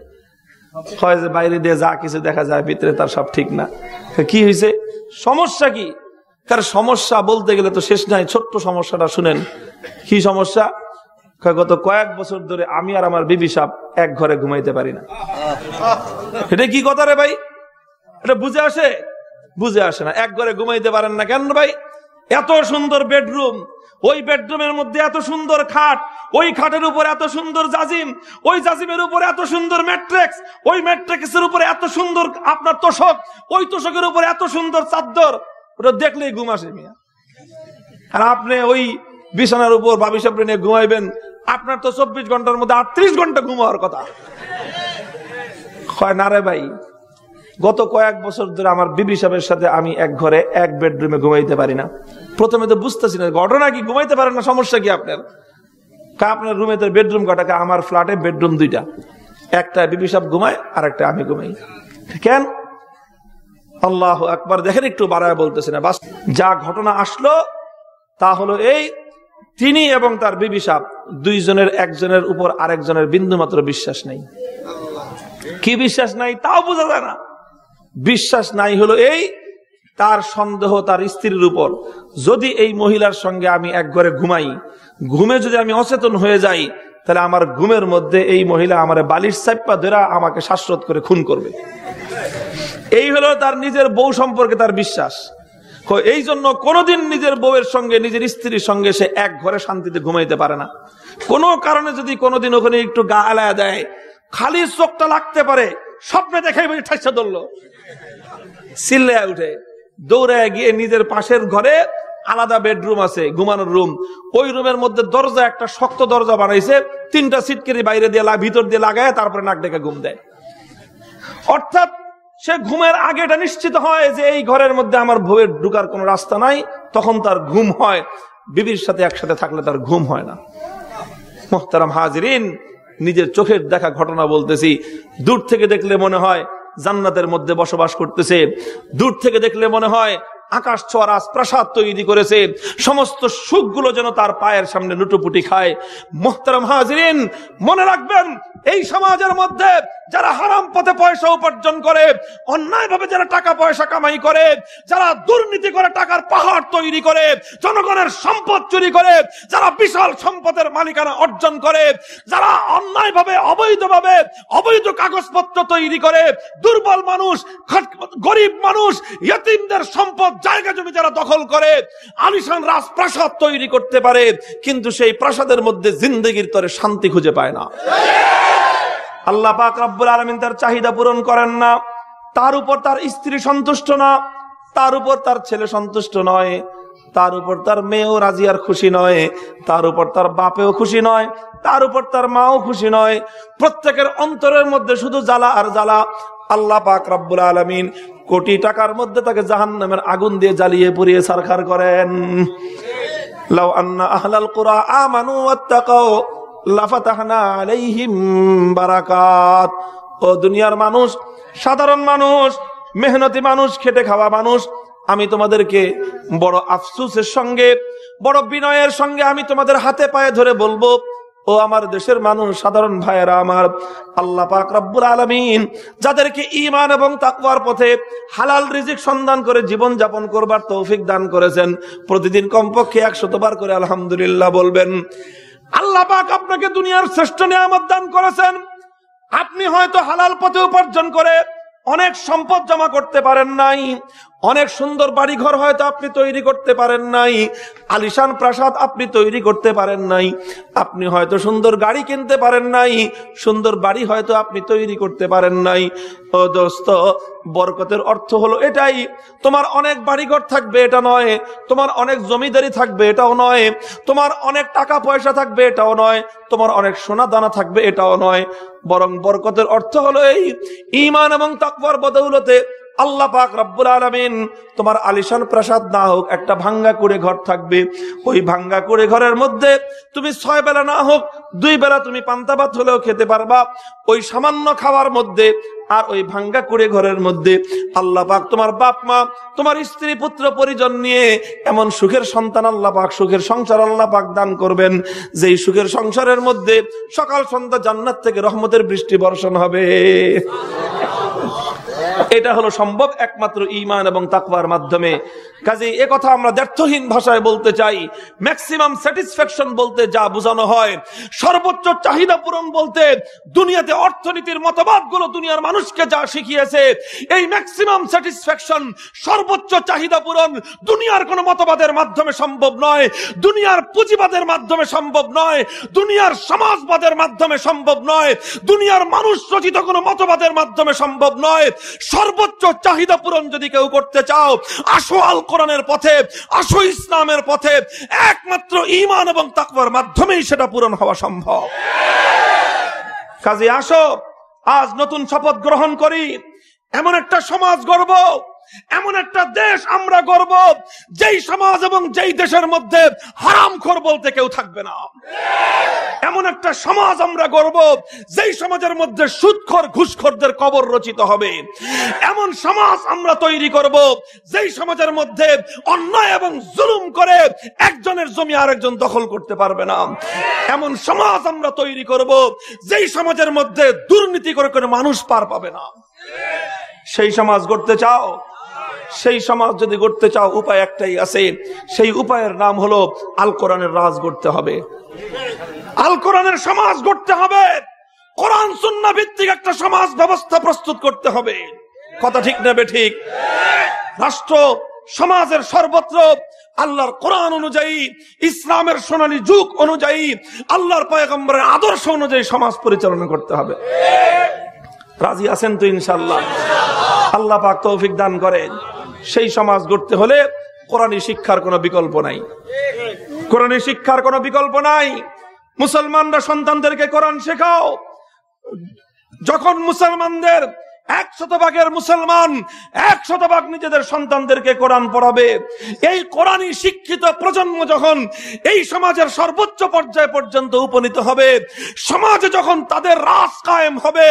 হয় যে বাইরে দিয়ে যা কিছু দেখা যায়, ভিতরে তার সব ঠিক না। কি হয়েছে সমস্যা কি? তার সমস্যা বলতে গেলে তো শেষ নাই, ছোট্ট সমস্যাটা শুনেন। কি সমস্যা? গত কয়েক বছর ধরে আমি আর আমার বিবি সাপ এক ঘরে ঘুমাইতে পারি না। এটা কি কথা রে ভাই? এটা বুঝে আসে? বুঝে আসে না। এক ঘরে ঘুমাইতে পারেন না কেন ভাই? এত সুন্দর বেডরুম ওই বেডরুমের মধ্যে এত সুন্দর খাট, ওই খাটের উপর এত সুন্দর জাজিম, ওই জাজিমের উপর এত সুন্দর ম্যাট্রিক্স, ওই ম্যাট্রিক্সের উপরে এত সুন্দর আপনার তোষক, ওই তোষকের উপর এত সুন্দর চাদর। ওটা দেখলেই ঘুম আসে মিয়া। আর আপনি ওই বিছানার উপর ভাবি সাপড়ে নিয়ে ঘুমাইবেন, আপনার তো চব্বিশ ঘণ্টার মধ্যে আটত্রিশ ঘণ্টা ঘুমাওয়ার কথা। হয় না রে ভাই। গত কয়েক বছর ধরে আমার বিবি সাহেবের সাথে আমি এক ঘরে, এক বেডরুমে ঘুমাইতে পারি না। প্রথমে তো বুঝতেছি না, ঘটনা কি? ঘুমাইতে পারেন না, সমস্যা কি আপনার? কা আপনার রুমে তো বেডরুম কটাকা আমার ফ্ল্যাটে বেডরুম দুইটা। একটা বিবি সাহেব ঘুমায় আর একটা আমি ঘুমাই। কেন? আল্লাহ একবার দেখেন একটু বাড়ায় বলতেছে না, বাস। যা ঘটনা আসলো, তা হলো এই, তিনি এবং তার বিবি সাহেব, দুইজনের, একজনের উপর আরেকজনের বিন্দু মাত্র বিশ্বাস নেই। কি বিশ্বাস নাই? তাও বোঝা যায় না। বিশ্বাস নাই হলো এই, তার সন্দেহ তার স্ত্রীর উপর। যদি এই মহিলার সঙ্গে আমি এক ঘরে ঘুমাই, ঘুমে যদি আমি অচেতন হয়ে যাই, তাহলে আমার ঘুমের মধ্যে এই মহিলা আমার বালিশ চাপ্পা ধরা আমাকে শ্বাসরোধ করে খুন করবে। এই হলো তার নিজের বউ সম্পর্কে তার বিশ্বাস। এই জন্য কোনোদিন নিজের বউয়ের সঙ্গে, নিজের স্ত্রীর সঙ্গে সে এক ঘরে শান্তিতে ঘুমাইতে পারে না। কোনো কারণে যদি কোনোদিন ওখানে একটু গা আলায়া দেয়, খালি চোখটা লাগতে পারে স্বপ্নে দেখাই বুঝে ঠাইসা ধরলো। চিল্লায় উঠে দৌড়ায় গিয়ে নিজের পাশের ঘরে আলাদা বেডরুম আছে, ঘুমানোর রুম। ওই রুমের মধ্যে দরজা, একটা শক্ত দরজা বানাইছে। তিনটা সিটকেরি বাইরে দিয়ে ভিতর দিয়ে লাগায়, তারপরে নাক ডেকে ঘুম দেয়। অর্থাৎ সে ঘুমের আগে এটা নিশ্চিত হয় যে এই ঘরের মধ্যে আমার বউয়ের ঢুকার কোনো রাস্তা নাই, তখন তার ঘুম হয়। বিবির সাথে একসাথে থাকলে তার ঘুম হয় না। মোহতারাম হাজরিন নিজের চোখের দেখা ঘটনা বলতেছি। দূর থেকে দেখলে মনে হয় জান্নাতের মধ্যে বসবাস করতেছে। দূর থেকে দেখলে মনে হয় আকাশ ছোঁয়া রাজপ্রাসাদ তৈরি করেছে। সমস্ত সুখগুলো যেন তার পায়ের সামনে লুটোপুটি খায়। মোহতারাম হাজরিন, মনে রাখবেন, এই সমাজের মধ্যে যারা হারাম পথে পয়সা উপার্জন করে অন্যায় ভাবে যারা টাকা পয়সা কামাই করে, যারা দুর্নীতি করে, টাকার পাহাড় তৈরি করে, জনগণের সম্পদ চুরি করে, যারা বিশাল সম্পদের মালিকানা অর্জন করে, যারা অন্যায় ভাবে অবৈধ ভাবে অবৈধ কাগজপত্র তৈরি করে, দুর্বল মানুষ গরিব মানুষ, ইয়তিমদের সম্পদ জায়গা জমি যারা দখল করে, আলিশান রাজপ্রাসাদ তৈরি করতে পারে, কিন্তু সেই প্রাসাদের মধ্যে জিন্দগির তরে শান্তি খুঁজে পায় না। আল্লাহ পাক রব্বুল আলমিন তার চাহিদা পূরণ করেন না। তার উপর তার স্ত্রী সন্তুষ্ট না। তার উপর তার ছেলে সন্তুষ্ট নয়। তার উপর তার মেয়েও রাজি আর খুশি নয়। তার উপর তার বাপেও খুশি নয়। তার উপর তার মাও খুশি নয়। প্রত্যেকের অন্তরের মধ্যে শুধু জ্বালা আর জ্বালা। আল্লাহ পাক রব্বুল আলমিন কোটি টাকার মধ্যে তাকে জাহান্নামের আগুন দিয়ে জ্বালিয়ে পুড়িয়ে সারখার করেন। লাউ আন্না আহলাল কুরা আমানু ওয়াত্তাকাও লাফাতাহনা আলাইহিম বারাকাত। ও দুনিয়ার মানুষ, সাধারণ মানুষ, মেহনতি মানুষ, খেটে খাওয়া মানুষ, আমি তোমাদেরকে বড় আফসুসের সঙ্গে, বড় বিনয়ের সঙ্গে আমি তোমাদের হাতে পায়ে ধরে বলব ও আমার দেশের মানুষ, সাধারণ ভাইয়েরা আমার, আল্লাহ পাক রব্বুল আলমিন যাদেরকে ইমান এবং তাকওয়ার পথে হালাল রিজিক সন্ধান করে জীবন যাপন করবার তৌফিক দান করেছেন। প্রতিদিন কমপক্ষে একশতবার করে আলহামদুলিল্লাহ বলবেন, আল্লাহ পাক আপনাকে দুনিয়ার শ্রেষ্ঠ নিয়ামত দান করেছেন। আপনি হয়তো হালাল পথে উপার্জন করে অনেক সম্পদ জমা করতে পারেন নাই অনেক সুন্দর বাড়ি ঘর হয়তো আপনি তৈরি করতে পারেন নাই, আলিশান প্রাসাদ আপনি তৈরি করতে পারেন নাই, আপনি হয়তো সুন্দর গাড়ি কিনতে পারেন নাই, সুন্দর বাড়ি হয়তো আপনি তৈরি করতে পারেন নাই। ও দোস্ত, বরকতের অর্থ হলো এটাই, তোমার অনেক বাড়িঘর থাকবে এটা নয়, তোমার অনেক জমিদারি থাকবে এটাও নয়, তোমার অনেক টাকা পয়সা থাকবে এটাও নয়, তোমার অনেক সোনা দানা থাকবে এটাও নয়। বরং বরকতের অর্থ হলো এই ইমান এবং তাকবর বদৌলতে আল্লাহ পাক রব্বুল আলমিন তোমার আলিশান প্রাসাদ না হোক, একটা ভাঙ্গা করে ঘর থাকবে। ওই ভাঙ্গা করে ঘরের মধ্যে তুমি ছয় বেলা না হোক, দুই বেলা তুমি পান্তা ভাত হলেও খেতে পারবা। ওই সামান্য খাওয়ার মধ্যে আর ওই ভাঙ্গা করে ঘরের মধ্যে আল্লাহ পাক তোমার বাপ মা, তোমার স্ত্রী, পুত্র, পরিজন নিয়ে এমন সুখের সন্তান আল্লাহ পাক, সুখের সংসার আল্লাহ পাক দান করবেন। যেই সুখের সংসারের মধ্যে সকাল সন্ধ্যা জান্নাত থেকে রহমতের বৃষ্টি বর্ষণ হবে। এটা হলো সম্ভব একমাত্র ইমান এবং তাকওয়ার মাধ্যমে। কাজে এ কথা আমরা ব্যর্থহীন ভাষায় বলতে চাই ম্যাক্সিমাম স্যাটিসফ্যাকশন বলতে যা বোঝানো হয়, সর্বোচ্চ চাহিদা পূরণ বলতে দুনিয়াতে অর্থনীতির মতবাদগুলো দুনিয়ার মানুষকে যা শিখিয়েছে, এই ম্যাক্সিমাম স্যাটিসফ্যাকশন সর্বোচ্চ চাহিদা পূরণ দুনিয়ার কোন মতবাদের মাধ্যমে সম্ভব নয়, দুনিয়ার পুঁজিবাদের মাধ্যমে সম্ভব নয়, দুনিয়ার সমাজবাদের মাধ্যমে সম্ভব নয়, দুনিয়ার মানুষ রচিত কোনো মতবাদের মাধ্যমে সম্ভব নয় সর্বোচ্চ চাহিদা পূরণ যদি কেউ করতে চাও, আসো আল কোরআনের পথে, আসো ইসলামের পথে, একমাত্র ইমান এবং তাকবার মাধ্যমেই সেটা পূরণ হওয়া সম্ভব। কাজে আসো, আজ নতুন শপথ গ্রহণ করি, এমন একটা সমাজ গর্ব এমন একটা দেশ আমরা গর্ব, যেই সমাজ এবং যেই দেশের মধ্যে হারামখোর বলতে কেউ থাকবে না। এমন একটা সমাজ আমরা গর্ব, যেই সমাজের মধ্যে সুদখোর ঘুষখোরদের কবর রচিত হবে। এমন সমাজ আমরা তৈরি করব, যেই সমাজের মধ্যে অন্যায় এবং জুলুম করে একজনের জমি আরেকজন দখল করতে পারবে না। এমন সমাজ আমরা তৈরি করব, যেই সমাজের মধ্যে দুর্নীতি করে করে মানুষ পার পাবে না। সেই সমাজ গড়তে চাও? সেই সমাজ যদি গড়তে চাও, উপায় একটাই আছে। সেই উপায়ের নাম হলো আল কোরআনের রাজ গড়তে হবে। আল কোরআনের সমাজ গড়তে হবে। কোরআন সুন্না ভিত্তিক একটা সমাজ ব্যবস্থা প্রস্তুত করতে হবে। কথা ঠিক নেবে ঠিক? রাষ্ট্র, সমাজের সর্বত্র আল্লাহর কোরআন অনুযায়ী, ইসলামের সোনালী যুগ অনুযায়ী, আল্লাহর পয়গম্বরের আদর্শ অনুযায়ী সমাজ পরিচালনা করতে হবে। রাজি আছেন তো ইনশাল্লাহ আল্লাহ পাক তৌফিক দান করেন। সেই সমাজ গড়তে হলে কোরআনী শিক্ষার কোনো বিকল্প নাই। কোরআনী শিক্ষার কোনো বিকল্প নাই। মুসলমানরা সন্তানদেরকে কোরআন শেখাও। যখন মুসলমানদের এক শতভাগের মুসলমান এক শতভাগ নিজেদের সন্তানদেরকে কোরআন পড়াবে। এই কোরআনই শিক্ষিত প্রজন্ম যখন এই সমাজের সর্বোচ্চ পর্যায় পর্যন্ত উপনীত হবে, সমাজে যখন তাদের রাস কায়েম হবে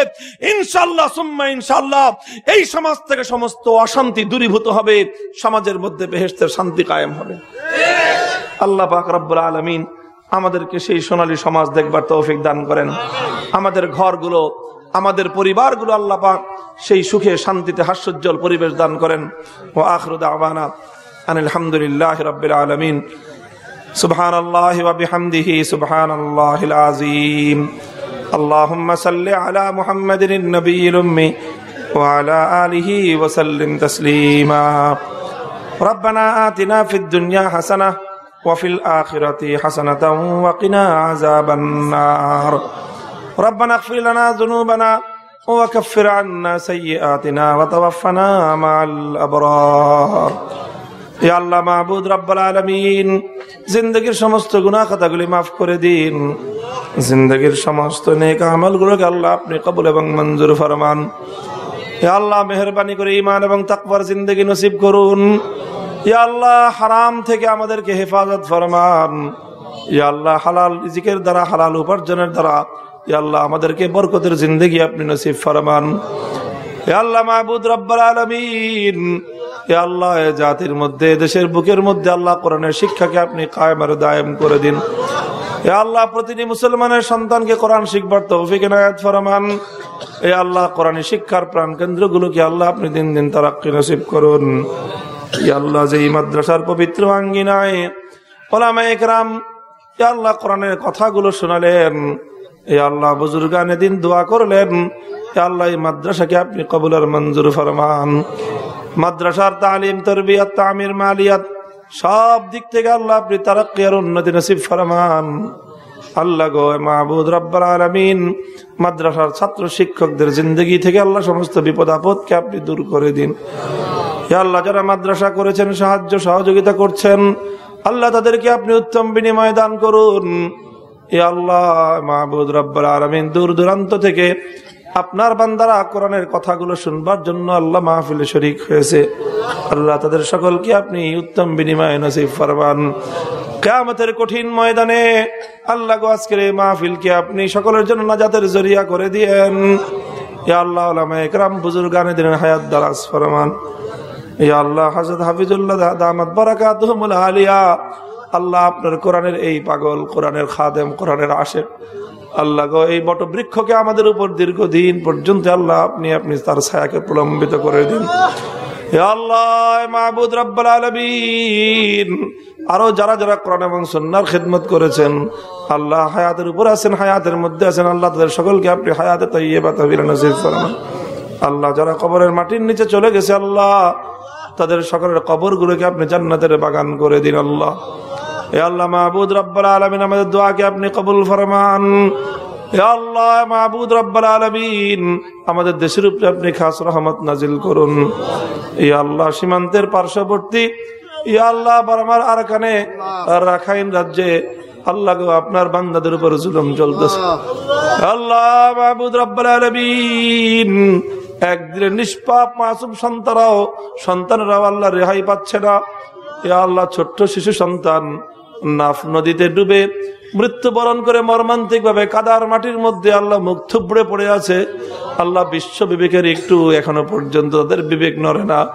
ইনশাল্লাহ সুম্মা ইনশাল্লাহ এই সমাজ থেকে সমস্ত অশান্তি দূরীভূত হবে, সমাজের মধ্যে বেহেস্তের শান্তি কায়েম হবে। আল্লাহ পাক রব্বুল আলমিন আমাদেরকে সেই সোনালী সমাজ দেখবার তৌফিক দান করেন। আমাদের ঘরগুলো আমাদের পরিবারগুলো আল্লাহ পাক সেই সুখে শান্তিতে হাস্যোজ্জ্বল পরিবেশ দান করেন ও আখরুদ আবানা আলহামদুলিল্লাহ রবিল আলমিন سبحان الله وبحمده سبحان الله العظيم اللهم صل على محمد النبي الأمي وعلى آله وسلم تسليما ربنا آتنا في الدنيا حسنة وفي الآخرة حسنة وقنا عذاب النار ربنا اغفر لنا ذنوبنا وكفر عنا سيئاتنا وتوفنا مع الأبرار ইয়া আল্লাহ মাহবুদ রব্বাল আলমিন জিন্দগির সমস্ত গুনাহ খাতাগুলি মাফ করে দিন জিন্দগির সমস্ত নেক আমলগুলোকে আল্লাহ আপনি কবুল এবং মঞ্জুর ফরমান ইয়া আল্লাহ মেহরবানি করে ইমান এবং তাকবার জিন্দগি নসিব করুন ইয়া আল্লাহ হারাম থেকে আমাদেরকে হেফাজত ফরমান ইয়া আল্লাহ হালাল রিজিকের দ্বারা হালাল উপার্জনের দ্বারা ইয়া আল্লাহ, আমাদেরকে বরকতের জিন্দগি আপনি নসিব ফরমান। আল্লাহ, মাহবুদ রব্বাল আলমিন। আল্লাহ জাতির মধ্যে দেশের বুকের মধ্যে আল্লাহ কোরআনের শিক্ষাকে আপনি কায়েম আর দায়েম করে দিন। এ আল্লাহ, প্রতিটি মুসলমানের সন্তানকে কোরআন শিখবার তৌফিক এনায়াত ফরমান। এ আল্লাহ কোরআনী শিক্ষার প্রাণ কেন্দ্রগুলোকে আল্লাহ আপনি দিন দিন তারাক্কি নসিব করুন। আল্লাহ যে মাদ্রাসার পবিত্র আঙ্গিনায় ওলামা একরাম আল্লাহ কোরআনের কথাগুলো শোনালেন। এ আল্লাহ বুজুর্গানে এদিন দোয়া করলেন, এ আল্লাহ মাদ্রাসাকে আপনি কবুলার মঞ্জুর ফরমান। মাদ্রাসার তালিম, তরবিয়াত, তামির, মালিয়াত, সব দিক থেকে আল্লাহ আপনি তারাক্কি আর উন্নতি নসিব ফরমান। আল্লাহ গো মাহবুদ রব্বাল আলমিন, মাদ্রাসার ছাত্র শিক্ষকদের জিন্দগি থেকে আল্লাহ সমস্ত বিপদ আপদকে আপনি দূর করে দিন। আল্লাহ যারা মাদ্রাসা করেছেন, সাহায্য, সহযোগিতা করছেন, আল্লাহ তাদেরকে আপনি উত্তম বিনিময় দান করুন। এ আল্লাহ, মাহবুদ রব্বাল আলমিন, দূর দূরান্ত থেকে আপনার বান্দারা কোরআনের কথাগুলো শুনবার জন্য আল্লাহ মাহফিলে শরিক হয়েছে। আল্লাহ তাদের সকলকে আপনি উত্তম বিনিময় নসিব ফরমান। কেয়ামতের কঠিন ময়দানে আল্লাহ আজকের এই মাহফিলকে আপনি সকলের জন্য নাজাতের জরিয়া করে দিয়েন। ইয়া আল্লাহ একরাম বুজুর্গানে দিলেন হায়াত দারাজ ফরমান। ইয়া আল্লাহ হাজরত হাফিজুল্লাহ দামাত বারাকাতুহুমুল আলিয়া আল্লাহ আপনার কোরআনের এই পাগল, কোরআনের খাদেম, কোরআনের আশেক। আল্লাহ গো, এই বট বৃক্ষকে আমাদের উপর দীর্ঘদিন পর্যন্ত আল্লাহ আপনি আপনি তার ছায়াকে প্রলম্বিত করে দিন। আরও যারা যারা কোরআন এবং সন্ন্যার খেদমত করেছেন, আল্লাহ হায়াতের উপর আছেন, হায়াতের মধ্যে আছেন, আল্লাহ তাদের সকলকে আপনি হায়াতে তাইয়ে বা আল্লাহ যারা কবরের মাটির নিচে চলে গেছে, আল্লাহ তাদের সকলের কবর গুলোকে আপনি জান্নাতের বাগান করে দিন, আল্লাহ। এ আল্লাহ মাহবুদ রব্বাল আলমিন আমাদের দোয়াকে আপনি কবুল ফরমান। আল্লাহ মাহবুদ রব্বাল আলমিন আমাদের দেশের উপরে আপনি খাস রহমত নাজিল করুন। এই আল্লাহ সীমান্তের পার্শ্ববর্তী ই আল্লাহ বারমার আরকানে রাখাইন রাজ্যে আল্লাহ গো আপনার বান্দাদের উপর জুলুম চলতেছে। আল্লাহ মাহবুদ রব্বাল আলমিন একদিনে নিষ্পাপ মাসুম সন্তানরাও সন্তানরাও আল্লাহ রেহাই পাচ্ছে না। এ আল্লাহ ছোট্ট শিশু সন্তান নাফ নদীতে ডুবে মৃত্যুবরণ করে মর্মান্তিক ভাবে কাদার মাটির মধ্যে আল্লাহ মুখ থুবড়ে পড়ে আছে। আল্লাহ বিশ্ব বিবেকের একটু এখনও পর্যন্ত তাদের বিবেক নড়ে না।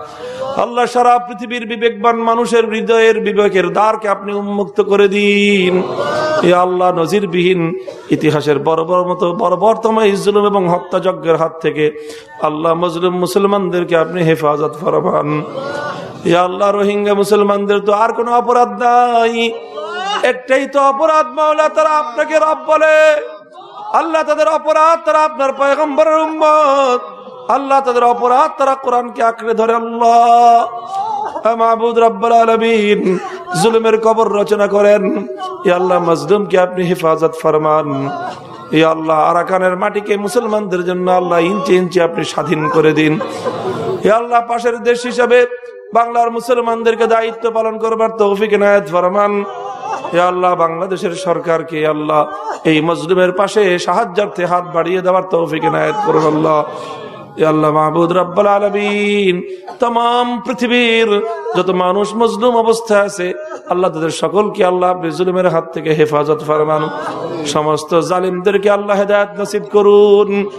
আল্লাহ সারা পৃথিবীর বিবেকবান মানুষের হৃদয়ের বিবেকের দ্বারকে আপনি উন্মুক্ত করে দিন। এ আল্লাহ নজিরবিহীন ইতিহাসের বড় বড় মতো বড় বর্তম ইজলুম এবং হত্যাযজ্ঞের হাত থেকে আল্লাহ মজলুম মুসলমানদেরকে আপনি হেফাজত ফরমান। ইয়া আল্লাহ রোহিঙ্গা মুসলমানদের তো আর কোনো অপরাধ নাই। একটাই তো অপরাধ, মাওলা, তারা আপনাকে রব বলে। আল্লাহ তাদের অপরাধ, তারা আপনার পয়গম্বরের আল্লাহ তাদের অপরাধ, তারা কোরআনকে আঁকড়ে ধরে আল্লাহ। মাহবুদ রব্বুল আলমিন, জুলুমের কবর রচনা করেন। ই আল্লাহ মজলুমকে আপনি হেফাজত ফরমান। ই আরাকানের মাটিকে মুসলমানদের জন্য আল্লাহ ইঞ্চি ইঞ্চি আপনি স্বাধীন করে দিন। হে আল্লাহ পাশের দেশ হিসাবে বাংলার মুসলমানদেরকে দায়িত্ব পালন করবার তৌফিক নায়ত ফরমান। আল্লাহ, বাংলাদেশের সরকারকে আল্লাহ এই মজলুমের পাশে সাহায্যার্থে হাত বাড়িয়ে দেওয়ার তৌফিক নায়ত করুন আল্লাহ। হেফাজত ফরমান। সমস্ত জালিমদেরকে আল্লাহ হেদায়ত নসিব করুন।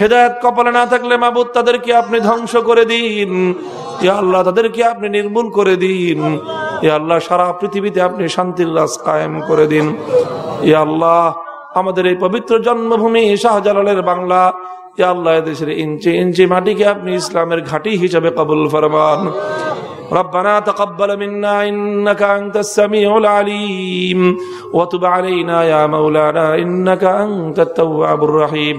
হেদায়ত কপালে না থাকলে মাহবুদ তাদেরকে আপনি ধ্বংস করে দিন ইয়া আল্লাহ তাদেরকে আপনি নির্মূল করে দিন ইয়া আল্লাহ সারা পৃথিবীতে আপনি শান্তির রাজ কায়েম করে দিন ইয়া আল্লাহ আমাদের এই পবিত্র জন্মভূমি শাহজালালের বাংলা ইয়া আল্লাহ দেশের ইঞ্চি ইঞ্চি মাটিকে আপনি ইসলামের ঘাঁটি হিসাবে কবুল ফরমান ربنا تقبل منا إنك أنت السميع العليم وتب علينا يا مولانا إنك أنت التواب الرحيم